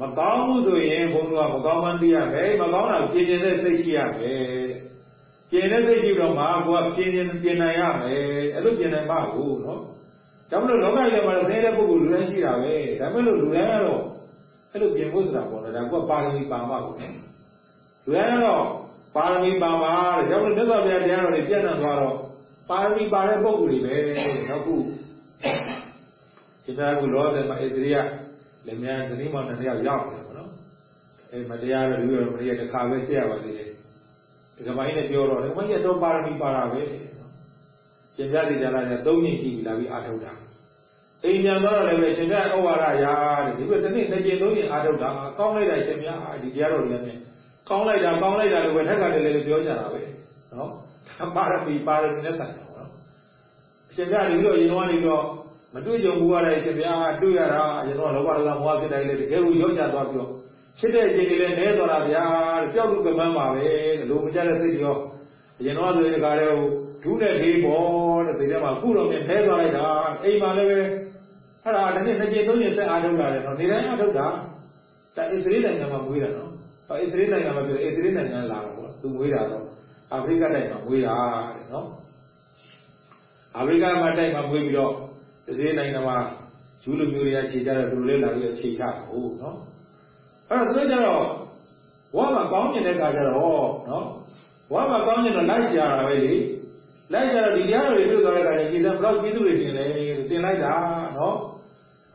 မကောင်းဘူးဆိုရင်ဘုန်းတော်ကမကောင်းမှန်းသိရမယ်မကောင်းတာပြင်ကျင်တဲ့စိတ်ရှိရမယ်ပြင်တဲ့စိတ်ရှိတော့မှကိုကပြင်ကျင်ပြင်နိုင်ရမယ်အဲ့လိုပြင်နိုင်မှဘူးနော်ဒါမလို့လောကကြီးမှာလည်းနေတဲ့ပုဂ္ဂိုလ်လူတိုင်းရှိတာပဲဒါမဲ့လို့လူတိုင်းကတော့အဲ့လိုပြင်ဖို့ဆိုတာပေါ့လေဒါကပါရမီပါမှပေါ့နော်လူတိုင်းကတော့ ပါရမီပါပါတဲ့ဒါမလို့မြတ်စွာဘုရားတရားတော်တွေပြည့်နှံသွားတော့ပါရမီပါတဲ့ပုဂ္ဂိုလ်တွေပဲနောက်ခုစေတကုလောတဲ့မှာဣသရိယလည်းများသတိမောင်နဲ့ရောက်ရောက်တယ်ပေါ့နော်အဲမတရားတော့လူရောမတရားတစ်ခါပဲရှင်းရပါသေးတယ်ဒီကပိုင်းနဲ့ပြောတော့ဒီကပိုင်းကတော့ပါရမီပါတာပဲရှင်ပြသေးကြလားညသုံးညရှိပြီလာပြီးအာထုတ်တာအိမ်ပြန်တော့လည်းပဲရှင်ပြဩဝါဒရာတဲ့ဒီဘက်တစ်နေ့နှစ်ကြိမ်သုံးကြိမ်အာထုတ်တာကောင်းလိုက်တာရှင်ပြဒီတရားတော်တွေနဲ့ ကောင်းလိုက်တာကောင်းလိုက်တာလို့ပဲထက်ကတည်းကပြောကြတာပဲနော်ပါရမီပါရမီနဲ့ဆိုင်တာပေါ့နော်အရှင်ပြဒီလိုရင်တော်ကနေတော့မတွေ့ကြုံဘူးရတဲ့အရှင်ပြတွေ့ရတာရင်တော်လောဘဒေါသမောဟဖြစ်တိုင်းလေတကယ်ကိုရောကြသွားပြီးတော့ဖြစ်တဲ့အချိန်တွေလည်းနဲသွားတာဗျာတဲ့ကြောက်လို့ကမန်းပါပဲတဲ့လိုမကြတဲ့စိတ်တွေရောရင်တော်ဆိုရင်ဒီကားတဲ့ဟိုဒုနဲ့သေးပေါ်တဲ့ဒီထဲမှာခုတော့မြဲနဲသွားလိုက်တာအိမ်မှာလည်းပဲအဲ့ဒါတနေ့နှစ်ကြိမ်သုံးကြိမ်ဆက်အားထုတ်လာတယ်နော်နေတိုင်းအားထုတ်တာဒါအစ္စရေးနိုင်ငံမှာမွေးတာနော်ဟော အစ္စရေးနိုင်ငံမှာပြောအစ္စရေးနိုင်ငံလာတော့ပေါ့သူမွေးတာတော့အာဖရိကတိုက်မှာမွေးတာတဲ့နော်အာဖရိကမှာတိုက်မှာမွေးပြီးတော့အစ္စရေးနိုင်ငံမှာယူလူမျိုးတွေကခြေကြတော့သူလည်းလာပြီးခြေချတာဟုတ်နော်အဲ့တော့သူကြတော့ဝါမှာကောင်းကျင်တဲ့ခါကျတော့နော်ဝါမှာကောင်းကျင်တော့လိုက်ကြတာပဲလေလိုက်ကြတော့ဒီတရားတွေပြုသွားတဲ့ခါကျခြေစံဘယ်လောက်ကျေးဇူးတွေတင်လဲတင်လိုက်တာနော်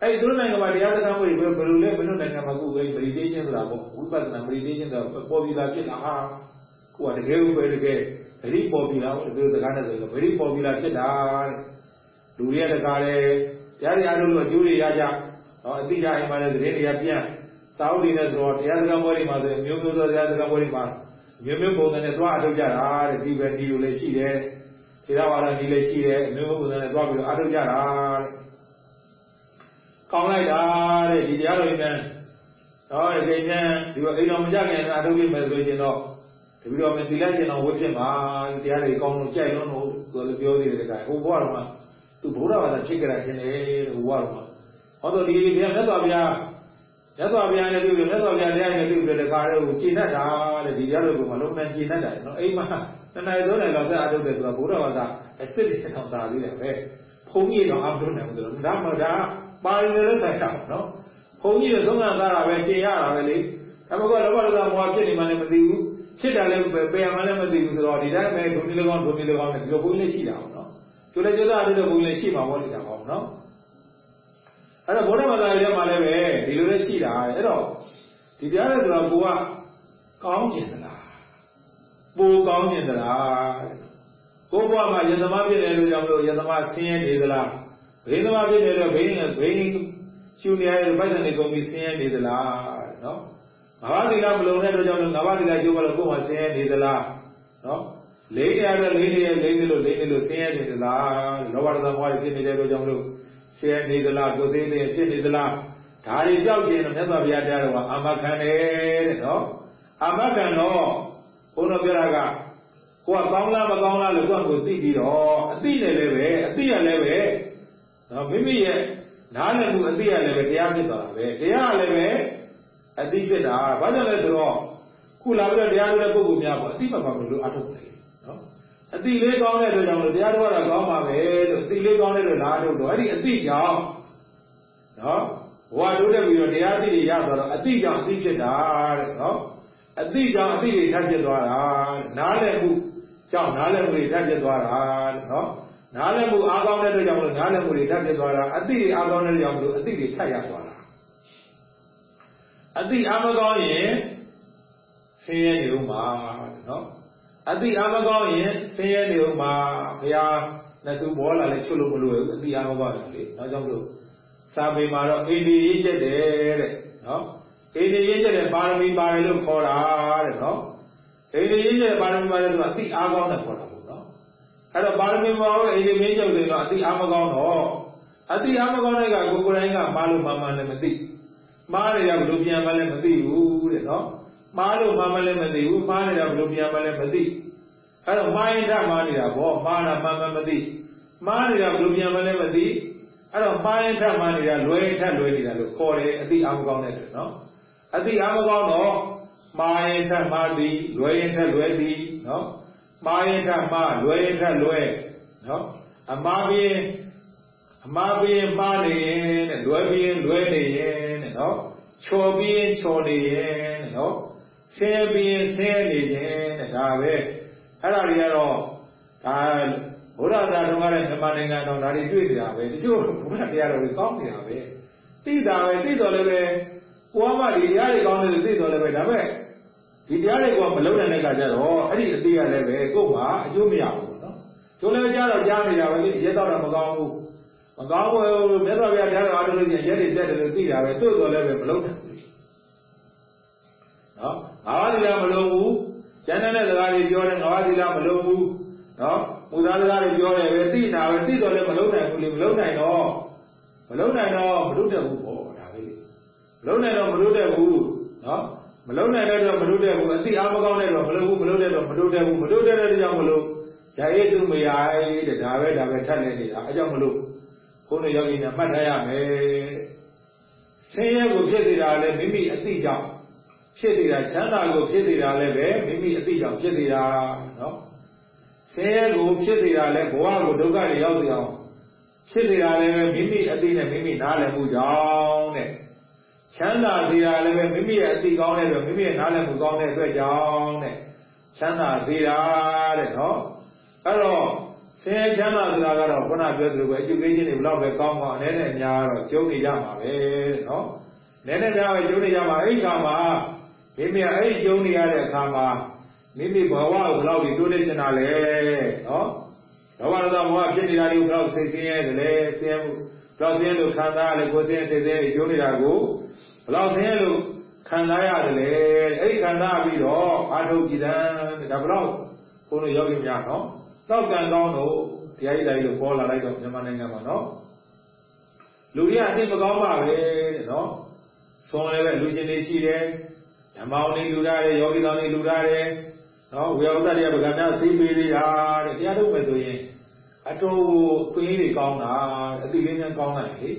အဲ့ဒီသူတို့နိုင်ငံမှာတရားစခန်းတွေဘယ်လိုလဲဘယ်လိုနိုင်ငံမှာကိုယ်ပဲ meditation ဆိုတာပေါ့ဝိပဿနာ meditation ဆိုတာပေါ်ပြီးလာဖြစ်လာဟာကိုယ်ကတကယ်ပဲတကယ် very popular ဒီလိုစကားနဲ့ဆိုရင် very popular ဖြစ်တာတဲ့လူတွေကတကားလေတရားတွေအားလုံးလို့အကျိုးတွေရကြဟောအတိအကျအိမ်မှာလည်းသတင်းတွေကပြန့်စာအုပ်တွေနဲ့ဆိုတော့တရားစခန်းပွဲတွေမှာဆိုရင်မျိုးမျိုးသောတရားစခန်းပွဲတွေမှာမျိုးမျိုးပုံစံနဲ့သွားအထုတ်ကြတာတဲ့ဒီပဲဒီလိုလည်းရှိတယ်ထေရဝါဒဒီလည်းရှိတယ်မျိုးမျိုးပုံစံနဲ့သွားပြီးတော့အထုတ်ကြတာတဲ့ ကောင်းလိုက်တာတဲ့ဒီတရားတော်ကြီးများဟောဒီကိန်းများဒီလိုအိမ်တော်မကြခင်အထုတ်ပြမယ်ဆိုရင်တော့တပီတော့မသီလရှင်တော်ဝိဖြစ်မှာတရားတွေကောင်းလို့ကြိုက်လို့လို့သူလည်းပြောသေးတယ်တခါဟိုဘဝတော့မှသူဘုရားဘာသာဖြစ်ကြတာရှင်တယ်ဟိုဘဝတော့မှဟောတော့ဒီဘုရားမြတ်စွာဘုရားမြတ်စွာဘုရားနဲ့ပြုလို့မြတ်စွာဘုရားတရားနဲ့ပြုလို့တခါတည်းကိုကျင့်တတ်တာတဲ့ဒီတရားတွေကလုံးဝကျင့်တတ်တာနော်အိမ်မှာတဏှာသုံးတယ်လောက်ဆက်အထုတ်တယ်ဆိုတာဘုရားဘာသာအစ်စ်တွေထောင်တာသေးတယ်ပဲဘုန်းကြီးတော့အမလို့နိုင်ဘူးဆိုတော့ဒါမှဒါ ပါရီလည်းဆိုင်တာနော်ဘုန်းကြီးတွေသုံးခံသားတာပဲကျင့်ရတာပဲလေဒါမှမဟုတ်လောဘဒေါသမောဟဖြစ်နေမှလည်းမသိဘူးဖြစ်တာလည်းပဲရမှလည်းမသိဘူးဆိုတော့ဒီတိုင်းပဲဒုတိယကောင်းဒုတိယကောင်းနဲ့ဒီလိုဘုန်းကြီးလည်းရှိတာပေါ့နော်ကျိုးလည်းကျိုးသားအတူတူဘုန်းကြီးလည်းရှိမှာပေါ့လေဒါပေါ့နော်အဲ့တော့ဘုရားဘာသာရေးမှာလည်းပဲဒီလိုလည်းရှိတာအဲ့တော့ဒီတရားလည်းဆိုတော့ကိုကကောင်းကျင်သလားပိုကောင်းကျင်သလားကိုဘဝမှာယသမားဖြစ်တယ်လို့ကြောင့်မလို့ယသမားဆင်းရဲနေသလား ဘေးသမားဖြစ်တယ်လို့ဘေးနဲ့ဘေးရှူနေရတဲ့ပိုက်ဆံတွေကုန်ပြီးဆင်းရဲနေသလားနော်ငါးပါးသီလမလုံတဲ့အတွက်ကြောင့်ငါးပါးသီလကျိုးပါလို့ကိုယ်မှဆင်းရဲနေသလားနော်လိမ့်နေရတဲ့လိမ့်နေရလိမ့်နေလို့လိမ့်နေလို့ဆင်းရဲနေသလားလောဘဒေါသမောဟဖြစ်နေတဲ့အတွက်ကြောင့်မလို့ဆင်းရဲနေသလားကိုယ်သိနေဖြစ်နေသလားဒါတွေကြောက်ရှင်တော့မြတ်စွာဘုရားတရားတော်ကအမခံတယ်တဲ့နော်အမခံတော့ဘုန်းတော်ပြောတာကကိုကကောင်းလားမကောင်းလားလို့ကိုယ့်ကိုသိပြီးတော့အသိနဲ့လည်းပဲအသိရလည်းပဲ နော်မိမိရဲ့နားလည်မှုအသိရလည်းပဲတရားဖြစ်သွားတာပဲတရားလည်းပဲအသိဖြစ်တာဘာကြောင့်လဲဆိုတော့ခုလာပြီးတော့တရားထုတ်တဲ့ပုဂ္ဂိုလ်များပေါ့အသိမှပါမလို့အထုတ်တယ်နော်အသိလေးကောင်းတဲ့အတွက်ကြောင့်လို့တရားထုတ်တာကောင်းပါပဲလို့အသိလေးကောင်းတဲ့အတွက်လာထုတ်တော့အဲ့ဒီအသိကြောင့်နော်ဘဝတိုးတက်ပြီးတော့တရားသိတွေရသွားတော့အသိကြောင့်အသိဖြစ်တာတဲ့နော်အသိကြောင့်အသိတွေထပ်ဖြစ်သွားတာနားလည်မှုကြောင့်နားလည်မှုတွေထပ်ဖြစ်သွားတာတဲ့နော် နားလည်မှုအားကောင်းတဲ့အတွက်ကြောင့်လို့နားလည်မှုတွေထပ်ဖြစ်သွားတာအသိတွေအားကောင်းတဲ့အတွက်ကြောင့်လို့အသိတွေထပ်ရသွားတာအတိအမကောင်းရင်ဆင်းရဲနေဦးမှာနော်အတိအာမကောင်းရင်ဆင်းရဲနေဦးမှာဘုရားနှစ်စုဘောလာလဲချွတ်လို့မလို့ဘူးအတိအာမကောင်းတယ်လေနောက်ကြောင့်လို့စာပေမှာတော့အိန္ဒိရေးချက်တယ်တဲ့နော်အိန္ဒိရေးချက်တယ်ပါရမီပါတယ်လို့ခေါ်တာတဲ့နော်အိန္ဒိရေးချက်ပါရမီပါတယ်ဆိုတာအတိအာကောင်းတယ်ခေါ်တာပေါ့နော် အဲ့တော့ပါရမီမှာတော့အိန္ဒိမင်းချုပ်တယ်တော့အတိအာမကောင်းတော့အတိအာမကောင်းတဲ့ကကိုကိုယ်တိုင်ကမာလို့မှန်မှန်လည်းမသိမားရရဘယ်လိုပြန်မှလည်းမသိဘူးတဲ့နော်မှားလို့မှမလဲမသိဘူးမှားနေတာဘယ်လိုပြန်မလဲမသိအဲ့တော့မှားရင်ထမှားနေတာဗောမှားတာမှမမသိမှားနေတာဘယ်လိုပြန်မလဲမသိအဲ့တော့မှားရင်ထမှားနေတာလွဲရင်ထလွဲနေတာလို့ခေါ်တယ်အတိအမကောင်းတဲ့အတွက်နော်အတိအမကောင်းတော့မှားရင်ထမှားသည်လွဲရင်ထလွဲသည်နော် မှားရင်ထမှားလွဲရင်ထလွဲနော်အမှားပြီးအမှားပြီးမှားနေရင်တဲ့လွဲပြီးလွဲနေရင်တဲ့နော်ချော်ပြီးချော်နေရင်တဲ့နော်ဆင်းပြီးဆင်းနေခြင်းတဲ့ဒါပဲအဲ့ဒါတွေကတော့ဒါဘုရားသာတော်ကလည်းမြန်မာနိုင်ငံတော်ဒါတွေတွေ့နေတာပဲတချို့ဘုရားတရားတော်တွေကောင်းနေတာပဲသိတာပဲသိတော်လည်းပဲကိုယ်ကမှဒီတရားတွေကောင်းတယ်လို့သိတော်လည်းပဲဒါပေမဲ့ ဒီတရားတွေကမလုံးနိုင်တဲ့အခါကျတော့အဲ့ဒီအသေးရလည်းပဲကိုယ်ကအကျိုးမရဘူးနော်ကျိုးလည်းကြားတော့ကြားနေတာပဲလေရဲတော့တော့မကောင်းဘူးမကောင်းဘူးမြတ်စွာဘုရားတရားတော်အားထုတ်လို့ရှိရင်ရဲတွေတက်တယ်လို့သိတာပဲသို့တော်လည်းပဲမလုံးနိုင်ဘူးနော်ငါးပါးသီလမလုံးဘူးကျန်တဲ့စကားတွေပြောတယ်ငါးပါးသီလမလုံးဘူးနော်မူသားစကားတွေပြောတယ်ပဲသိတာပဲသိတော့လည်းမလုံးနိုင်ဘူးလေမလုံးနိုင်တော့မလုံးနိုင်တော့မလုပ်တတ်ဘူးပေါ့ဒါပဲလေမလုံးနိုင်တော့မလုပ်တတ်ဘူးနော် မလုံးနိုင်တော့မလုပ်တတ်ဘူးအသိအားမကောင်းတဲ့တော့မလုပ်ဘူးမလုပ်တတ်တော့မလုပ်တတ်ဘူးမလုပ်တတ်တဲ့ကြောင့်မလို့ဇာယေတုမယာတဲ့ဒါပဲဒါပဲထပ်နေနေတာအဲကြောင့်မလို့ဘုန်းတော်ယောဂီများမှတ်ထားရမယ်ဆင်းရဲကိုဖြစ်စေတာလည်းမိမိအသိကြောင့်ဖြစ်နေတာချမ်းသာကိုဖြစ်နေတာလည်းပဲမိမိအသိကြောင့်ဖြစ်နေတာနော်ဆင်းရဲကိုဖြစ်နေတာလည်းဘဝကိုဒုက္ခတွေရောက်စေအောင်ဖြစ်နေတာလည်းပဲမိမိအသိနဲ့မိမိနားလည်မှုကြောင့်တဲ့ ချမ်းသာစေတာလည်းပဲမိမိရဲ့အသိကောင်းတဲ့အတွက်မိမိရဲ့နားလည်မှုကောင်းတဲ့အတွက်ကြောင့်တဲ့ချမ်းသာစေတာတဲ့နော်အဲ့တော့ဆင်းရဲချမ်းသာဆိုတာကတော့ခုနပြောသလိုပဲ education တွေဘလောက်ပဲကောင်းကောင်းအနေနဲ့အများတော့ကျုံနေကြမှာပဲတဲ့နော်နည်းနည်းများပဲကျုံနေကြမှာအဲ့ဒီခါမှာမိမိအဲ့ဒီကျုံနေရတဲ့အခါမှာမိမိဘဝကိုဘယ်လောက်ဒီတိုးတက်ချင်တာလဲနော်ဘဝတော်ဘဝဖြစ်နေတာတွေကိုဘယ်လောက်စိတ်ဆင်းရဲတယ်လဲဆင်းရဲမှုဘယ်လောက်ဆင်းရဲလို့ခံစားရလဲကိုယ်ဆင်းရဲစိတ်ဆင်းရဲကျုံနေတာကို ဘယ်လောက်ဆင်းရဲလို့ခံစားရတယ်လေအဲ့ဒီခံစားပြီးတော့အာထုတ်ကြည်တန်းဒါဘယ်လောက်ဘုန်းတော်ယောဂီများနော်တောက်ကံကောင်းတော့တရားကြီးတိုင်းလို့ပေါ်လာလိုက်တော့မြန်မာနိုင်ငံမှာနော်လူတွေကအသိမကောင်းပါပဲတဲ့နော်ဆုံးလည်းပဲလူချင်းတွေရှိတယ်ဓမ္မောင်းတွေလူရတယ်ယောဂီတော်တွေလူရတယ်နော်ဝေယဝတ္တတွေကဗကများသိပေးသေးတာတဲ့တရားထုတ်မယ်ဆိုရင်အတော်ကိုခွင့်ရည်တွေကောင်းတာအသိလေးများကောင်းတယ်လေ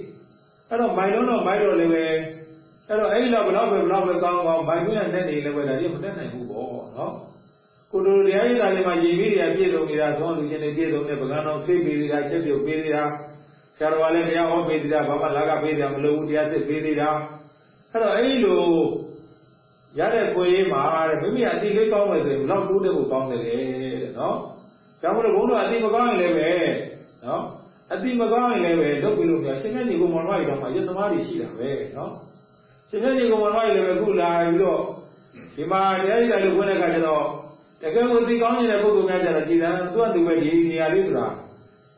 အဲ့တော့မိုင်လုံးတော့မိုင်တော့လည်းပဲ အဲ့တော့အဲ့ဒီတော့ဘလောက်ပဲဘလောက်ပဲကောင်းကောင်းမိုင်ခွင့်ရတဲ့နေလည်းပဲဒါကြီးမတက်နိုင်ဘူးပေါ့နော်ကိုတို့တရားရည်သားတွေမှာရည်ပြီးတွေကပြည့်စုံနေတာသုံးလူချင်းတွေပြည့်စုံတဲ့ဗကံတော်သိပေးသေးတာချက်ပြုတ်ပေးသေးတာဆရာတော်ကလည်းတရားဟောပေးသေးတာဘာမှလာကပေးတယ်မလို့ဘူးတရားစစ်ပေးသေးတာအဲ့တော့အဲ့လိုရတဲ့ကိုရေးမှာတဲ့မိမိအတိလေးကောင်းမယ်ဆိုရင်ဘလောက်တိုးတက်ဖို့ကောင်းတယ်လေတဲ့နော်။ကြောင့်မလို့ဘုန်းတော်အတိမကောင်းရင်လည်းပဲနော်အတိမကောင်းရင်လည်းပဲလုပ်ပြီးလို့ပြောရှင်မြတ်ညီကိုမောင်မကြီးတော့မှရသမားတွေရှိတာပဲနော်။ ရှင်မြတ်ညီကိုမောင်မကြီးလည်းပဲခုလာပြီးတော့ဒီမှာတရားရည်တယ်လို့ဝင်တဲ့အခါကျတော့တကယ်ကိုသိကောင်းနေတဲ့ပုဂ္ဂိုလ်များကြတော့ကြည်တယ်သူကသူပဲဒီနေရာလေးဆိုတာ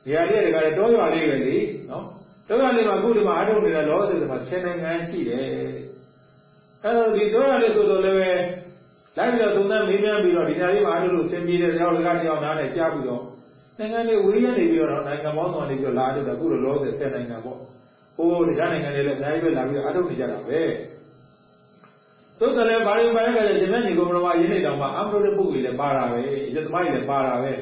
နေရာလေးတွေကလည်းတောရွာလေးပဲလေနော်။တောရွာလေးမှာခုဒီမှာအားထုတ်နေတဲ့လောကတွေမှာဆယ်နိုင်ငံရှိတယ်အဲတော့ဒီတော့ရလေဆိုတော့လည်းပဲလိုက်ပြီးတော့သုံးသပ်မေးမြန်းပြီးတော့ဒီနေရာလေးမှာအားလို့ဆင်ပြေတဲ့တရားလကတရားနားနဲ့ကြားပြီးတော့နိုင်ငံတွေဝေးရနေပြီးတော့နိုင်ငံပေါင်းစုံနေပြီးတော့လာတော့အခုလိုလောဆယ်ဆက်နိုင်ငံပေါ့ ဟိုးတရားနိုင်ငံတွေလည်းအများကြီးပဲလာပြီးတော့အားထုတ်နေကြတာပဲသို့တော်လည်းဘာရင်ပိုင်းကလည်းရှင်မြတ်ညီကိုမတော်မရင်းနေတော့မှအမလို့တဲ့ပုဂ္ဂိုလ်လည်းပါတာပဲရသမားကြီးလည်းပါတာပဲအဲ့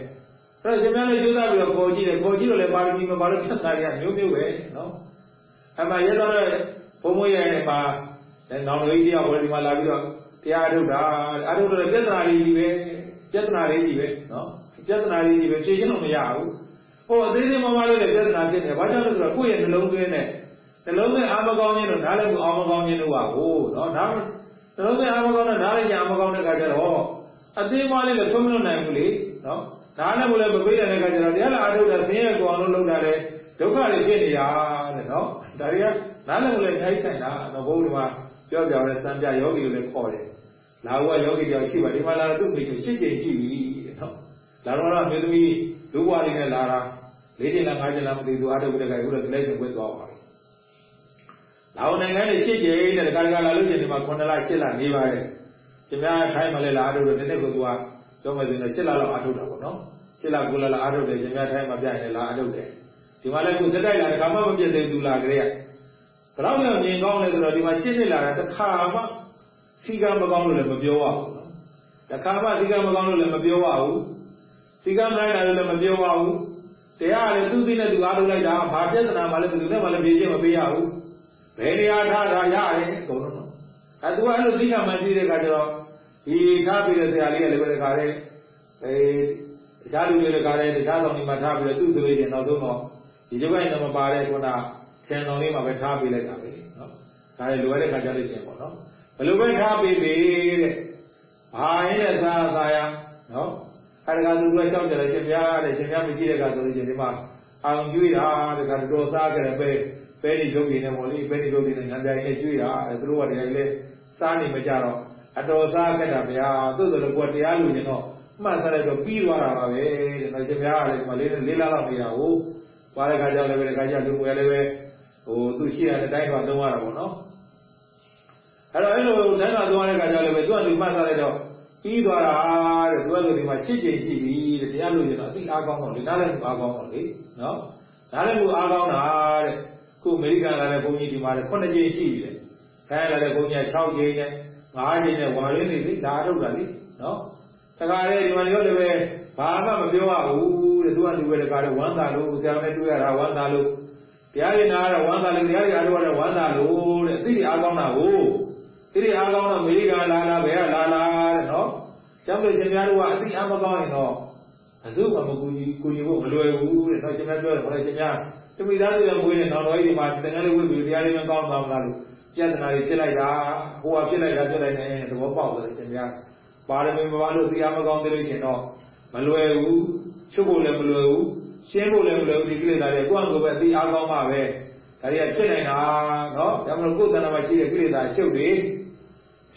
တော့ရှင်မြတ်လည်းကြိုးစားပြီးတော့ခေါ်ကြည့်တယ်ခေါ်ကြည့်တော့လည်းပါရမီမပါလို့ဖြတ်တာရမျိုးမျိုးပဲနော်အမှရတော့ဘုံမွေးရဲ့မှာအဲနောင်တော်ကြီးတရားဝယ်ဒီမှာလာပြီးတော့တရားထုတ်တာအထုတ်တော့ပြဿနာတွေကြီးပဲပြဿနာတွေကြီးပဲနော်ပြဿနာတွေကြီးပဲဖြေရှင်းလို့မရဘူးဟိုအသေးသေးမမလေးလည်းပြဿနာဖြစ်နေဘာကြောင့်လဲဆိုတော့ကိုယ့်ရဲ့နှလုံးသွင်းနဲ့ နှလုံးသွင်းအာမကောင်းခြင်းတို့နားလည်းမအာမကောင်းခြင်းတို့ပါဟိုနော်ဒါနှလုံးသွင်းအာမကောင်းတဲ့နားလည်းအာမကောင်းတဲ့ခါကျတော့အသေးမလေးလည်းသုံးမလို့နိုင်ဘူးလေနော်နားလည်းမလည်းမပေးတဲ့ခါကျတော့တရားလာအထုတ်တာဆင်းရဲကိုအောင်လို့လုပ်တာလေဒုက္ခတွေဖြစ်နေတာတဲ့နော်ဒါတွေကနားလည်းမလည်းထိုက်ဆိုင်တာတော့ဘုရားပြောပြတဲ့စံပြယောဂီကိုလည်းခေါ်တယ်။လာဘုရားယောဂီကြောင့်ရှိပါဒီမှာလာသူ့မိချွရှစ်ကြိမ်ရှိပြီတဲ့လာတော့တော့မျိုးသမီးဒုဘွားလေးနဲ့လာတာလေးချိန်လားငါးချိန်လားမသိဘူးအားထုတ်ပြီးတဲ့ကအခုတော့ဒီလိုက်ရှင်ပွက်သွားပါပြီ လာအောင်နိုင်ငံနဲ့ရှစ်ကျိန်တဲ့တခါတခါလာလို့ရှိရင်ဒီမှာ9လ8လနေပါတယ်ကျမထိုင်းမလဲလာအားထုတ်လို့ဒီနေ့ကသူကပြောမယ်ဆိုရင်8လလောက်အားထုတ်တာပေါ့နော်8လ9လလောက်အားထုတ်တယ်ကျမထိုင်းမှာပြရင်လာအားထုတ်တယ်ဒီမှာလည်းခုသက်တိုက်လာတခါမှမပြည့်သေးဘူးလာကြတဲ့ဘယ်တော့မှမြင်ကောင်းလဲဆိုတော့ဒီမှာရှင်းနေလာတာတစ်ခါမှစီကံမကောင်းလို့လည်းမပြောရဘူးနော်တစ်ခါမှစီကံမကောင်းလို့လည်းမပြောရဘူးစီကံမလိုက်တာလို့လည်းမပြောရဘူးတရားလည်းသူသိနဲ့သူအားထုတ်လိုက်တာဘာပြဿနာမှလည်းသူနဲ့မှလည်းဖြေရှင်းမပေးရဘူး ဘယ်နေရာထားတာရတယ်အကုန်လုံးနော်အဲသူကအဲ့လိုသိကမှသိတဲ့အခါကျတော့ဒီထားပြီးတဲ့ဆရာလေးကလည်းပဲတခါလေအဲတခြားလူတွေတခါလေတခြားဆောင်ဒီမှာထားပြီးတော့သူ့ဆိုလို့ရှိရင်နောက်ဆုံးတော့ဒီဒီဘက်နဲ့မပါတဲ့ခုနထင်တော်လေးမှာပဲထားပေးလိုက်တာပဲနော်ဒါလည်းလိုရတဲ့ခါကြလို့ရှိရင်ပေါ့နော်ဘယ်လိုပဲထားပေးပေတဲ့ဘာရင်နဲ့စားစားရနော်အဲဒါကသူကရှောက်ကြတယ်ရှင်ပြားတဲ့ရှင်ပြားမရှိတဲ့ကဆိုလို့ရှိရင်ဒီမှာအောင်ကျွေးတာတခါတော်စားကြတယ်ပဲ ပဲဒီဒုက္ခိနဲ့ပေါ့လေပဲဒီဒုက္ခိနဲ့ငံတိုင်းနဲ့ကျွေးတာအဲသူတို့ကတည်းကလည်းစားနေမကြတော့အတော်စားခဲ့တာဗျာသို့တော်လည်းကိုယ်တရားလူရင်တော့မှတ်စားလိုက်တော့ပြီးသွားတာပါပဲတဲ့နော်ရှင်ပြားကလည်းဒီမှာလေးလေးလားလောက်နေတာကိုပါတဲ့ခါကျလည်းပဲဒီခါကျလူငယ်လည်းပဲဟိုသူရှိရတဲ့တိုင်းတော့သုံးရတာပေါ့နော်အဲ့တော့အဲ့လိုတိုင်းတော့သုံးရတဲ့ခါကျလည်းပဲသူကလူမှတ်စားလိုက်တော့ပြီးသွားတာတဲ့သူကဆိုဒီမှာရှစ်ကြိမ်ရှိပြီတဲ့တရားလို့ရင်တော့အသိအားကောင်းတော့လေနားလည်းမအားကောင်းတော့လေနော်နားလည်းမအားကောင်းတာတဲ့ ခုအမေရိကန်လာတဲ့ဘုန်းကြီးဒီမှာလည်း9ကြိမ်ရှိပြီလေခိုင်းလာတဲ့ဘုန်းကြီး6ကြိမ်နဲ့9ကြိမ်နဲ့ဝါရင်းနေလေဒါထုတ်တာလေနော်တခါလေဒီမှာရောလည်းပဲဘာမှမပြောရဘူးတဲ့သူကလူပဲတခါလေဝမ်းသာလို့ဆရာနဲ့တွေ့ရတာဝမ်းသာလို့တရားရင်နာတော့ဝမ်းသာလို့တရားရင်အားတော့ဝမ်းသာလို့တဲ့အသိအားကောင်းတာကိုဒီဒီအားကောင်းတော့အမေရိကန်လာလာဘယ်ကလာလာတဲ့နော်ကျောင်းလူရှင်များတို့ကအသိအားမကောင်းရင်တော့ဘယ်သူမှမကူညီကူညီဖို့မလွယ်ဘူးတဲ့နော်ရှင်များပြောတယ်ခေါ်တယ်ရှင်များ တမိသားစုလည်းမွေးနေတော့တော့ဒီမှာတကယ်လို့ဝိပ္ပိတရားလေးမကောင်းတော့မလားလို့ပြဿနာတွေဖြစ်လိုက်တာဟိုကဖြစ်လိုက်တာဖြစ်လိုက်နေသဘောပေါက်တယ်ရှင်များပါရမီမပါလို့တရားမကောင်းသေးလို့ရှင်တော့မလွယ်ဘူးချုပ်ဖို့လည်းမလွယ်ဘူးရှင်းဖို့လည်းမလွယ်ဘူးဒီကိလေသာတွေကိုယ့်အကိုပဲအသိအားကောင်းမှပဲဒါတွေကဖြစ်နိုင်တာနော်ဒါမှမဟုတ်ကိုယ်တဏ္ဍာမှာရှိတဲ့ကိလေသာရှုပ်တွေ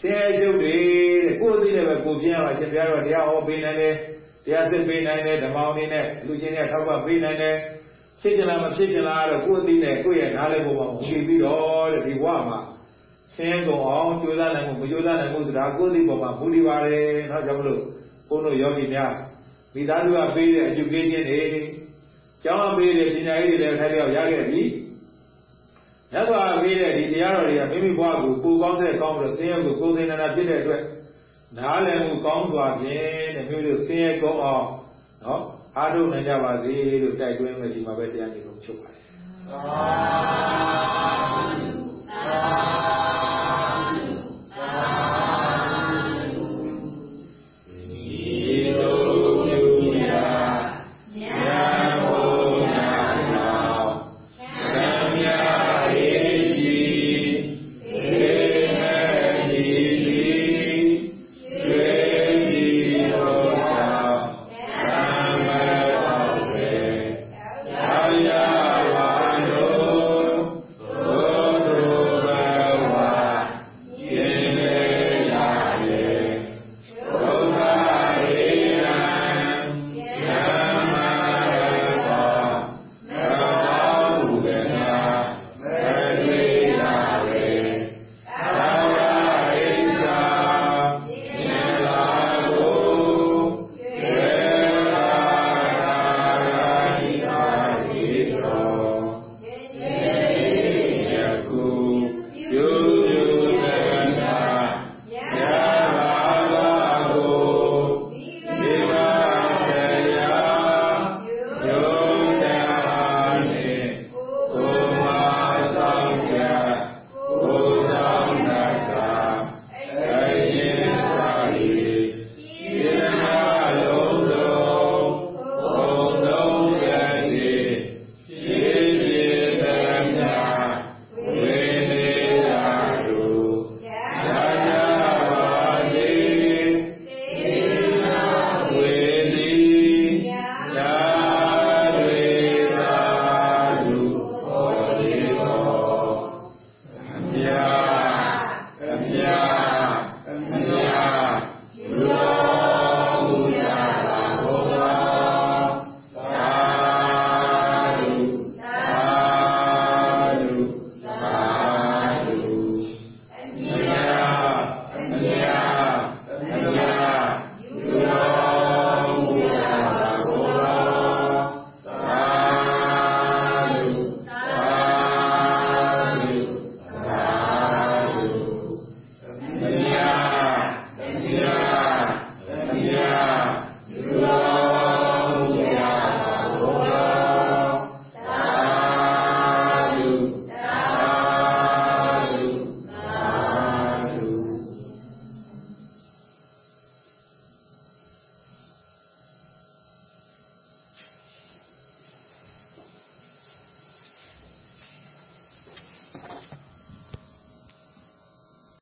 ဆင်းရဲရှုပ်တွေတဲ့ကိုယ်အသိနဲ့ပဲကိုပြင်းရမှာရှင်ပြတော့တရားဟောပေးနိုင်တယ်တရားစစ်ပေးနိုင်တယ်ဓမ္မအောင်နေနဲ့လူချင်းတွေထောက်ပံ့ပေးနိုင်တယ် ဖြစ်ချင်လားမဖြစ်ချင်လားတော့ကိုယ်အသိနဲ့ကိုယ့်ရဲ့နားလည်ဖို့မှာမူတည်ပြီးတော့တဲ့ဒီဘဝမှာဆင်းရဲကုန်အောင်ကြိုးစားနိုင်မှုမကြိုးစားနိုင်မှုဆိုတာကိုယ်အသိပေါ်မှာမူတည်ပါတယ်နော်ကြောင့်မလို့ဘုန်းတို့ယောဂီများမိသားစုကပေးတဲ့ education တွေကျောင်းကပေးတဲ့ပညာရေးတွေလည်းထိုက်လျောက်ရခဲ့ပြီ။မြတ်စွာဘုရားပေးတဲ့ဒီတရားတော်တွေကမိမိဘဝကိုပူကောင်းတဲ့ကောင်းပြီးတော့ဆင်းရဲကိုကိုယ်သိနေတာဖြစ်တဲ့အတွက်နားလည်မှုကောင်းစွာဖြင့်တဲ့မျိုးတို့ဆင်းရဲကောင်းအောင်နော် အားထုတ်နိုင်ကြပါစေလို့တိုက်တွန်းမယ်ဒီမှာပဲတရားကြီးကိုချုပ်ပါတယ်။သာဓုသာ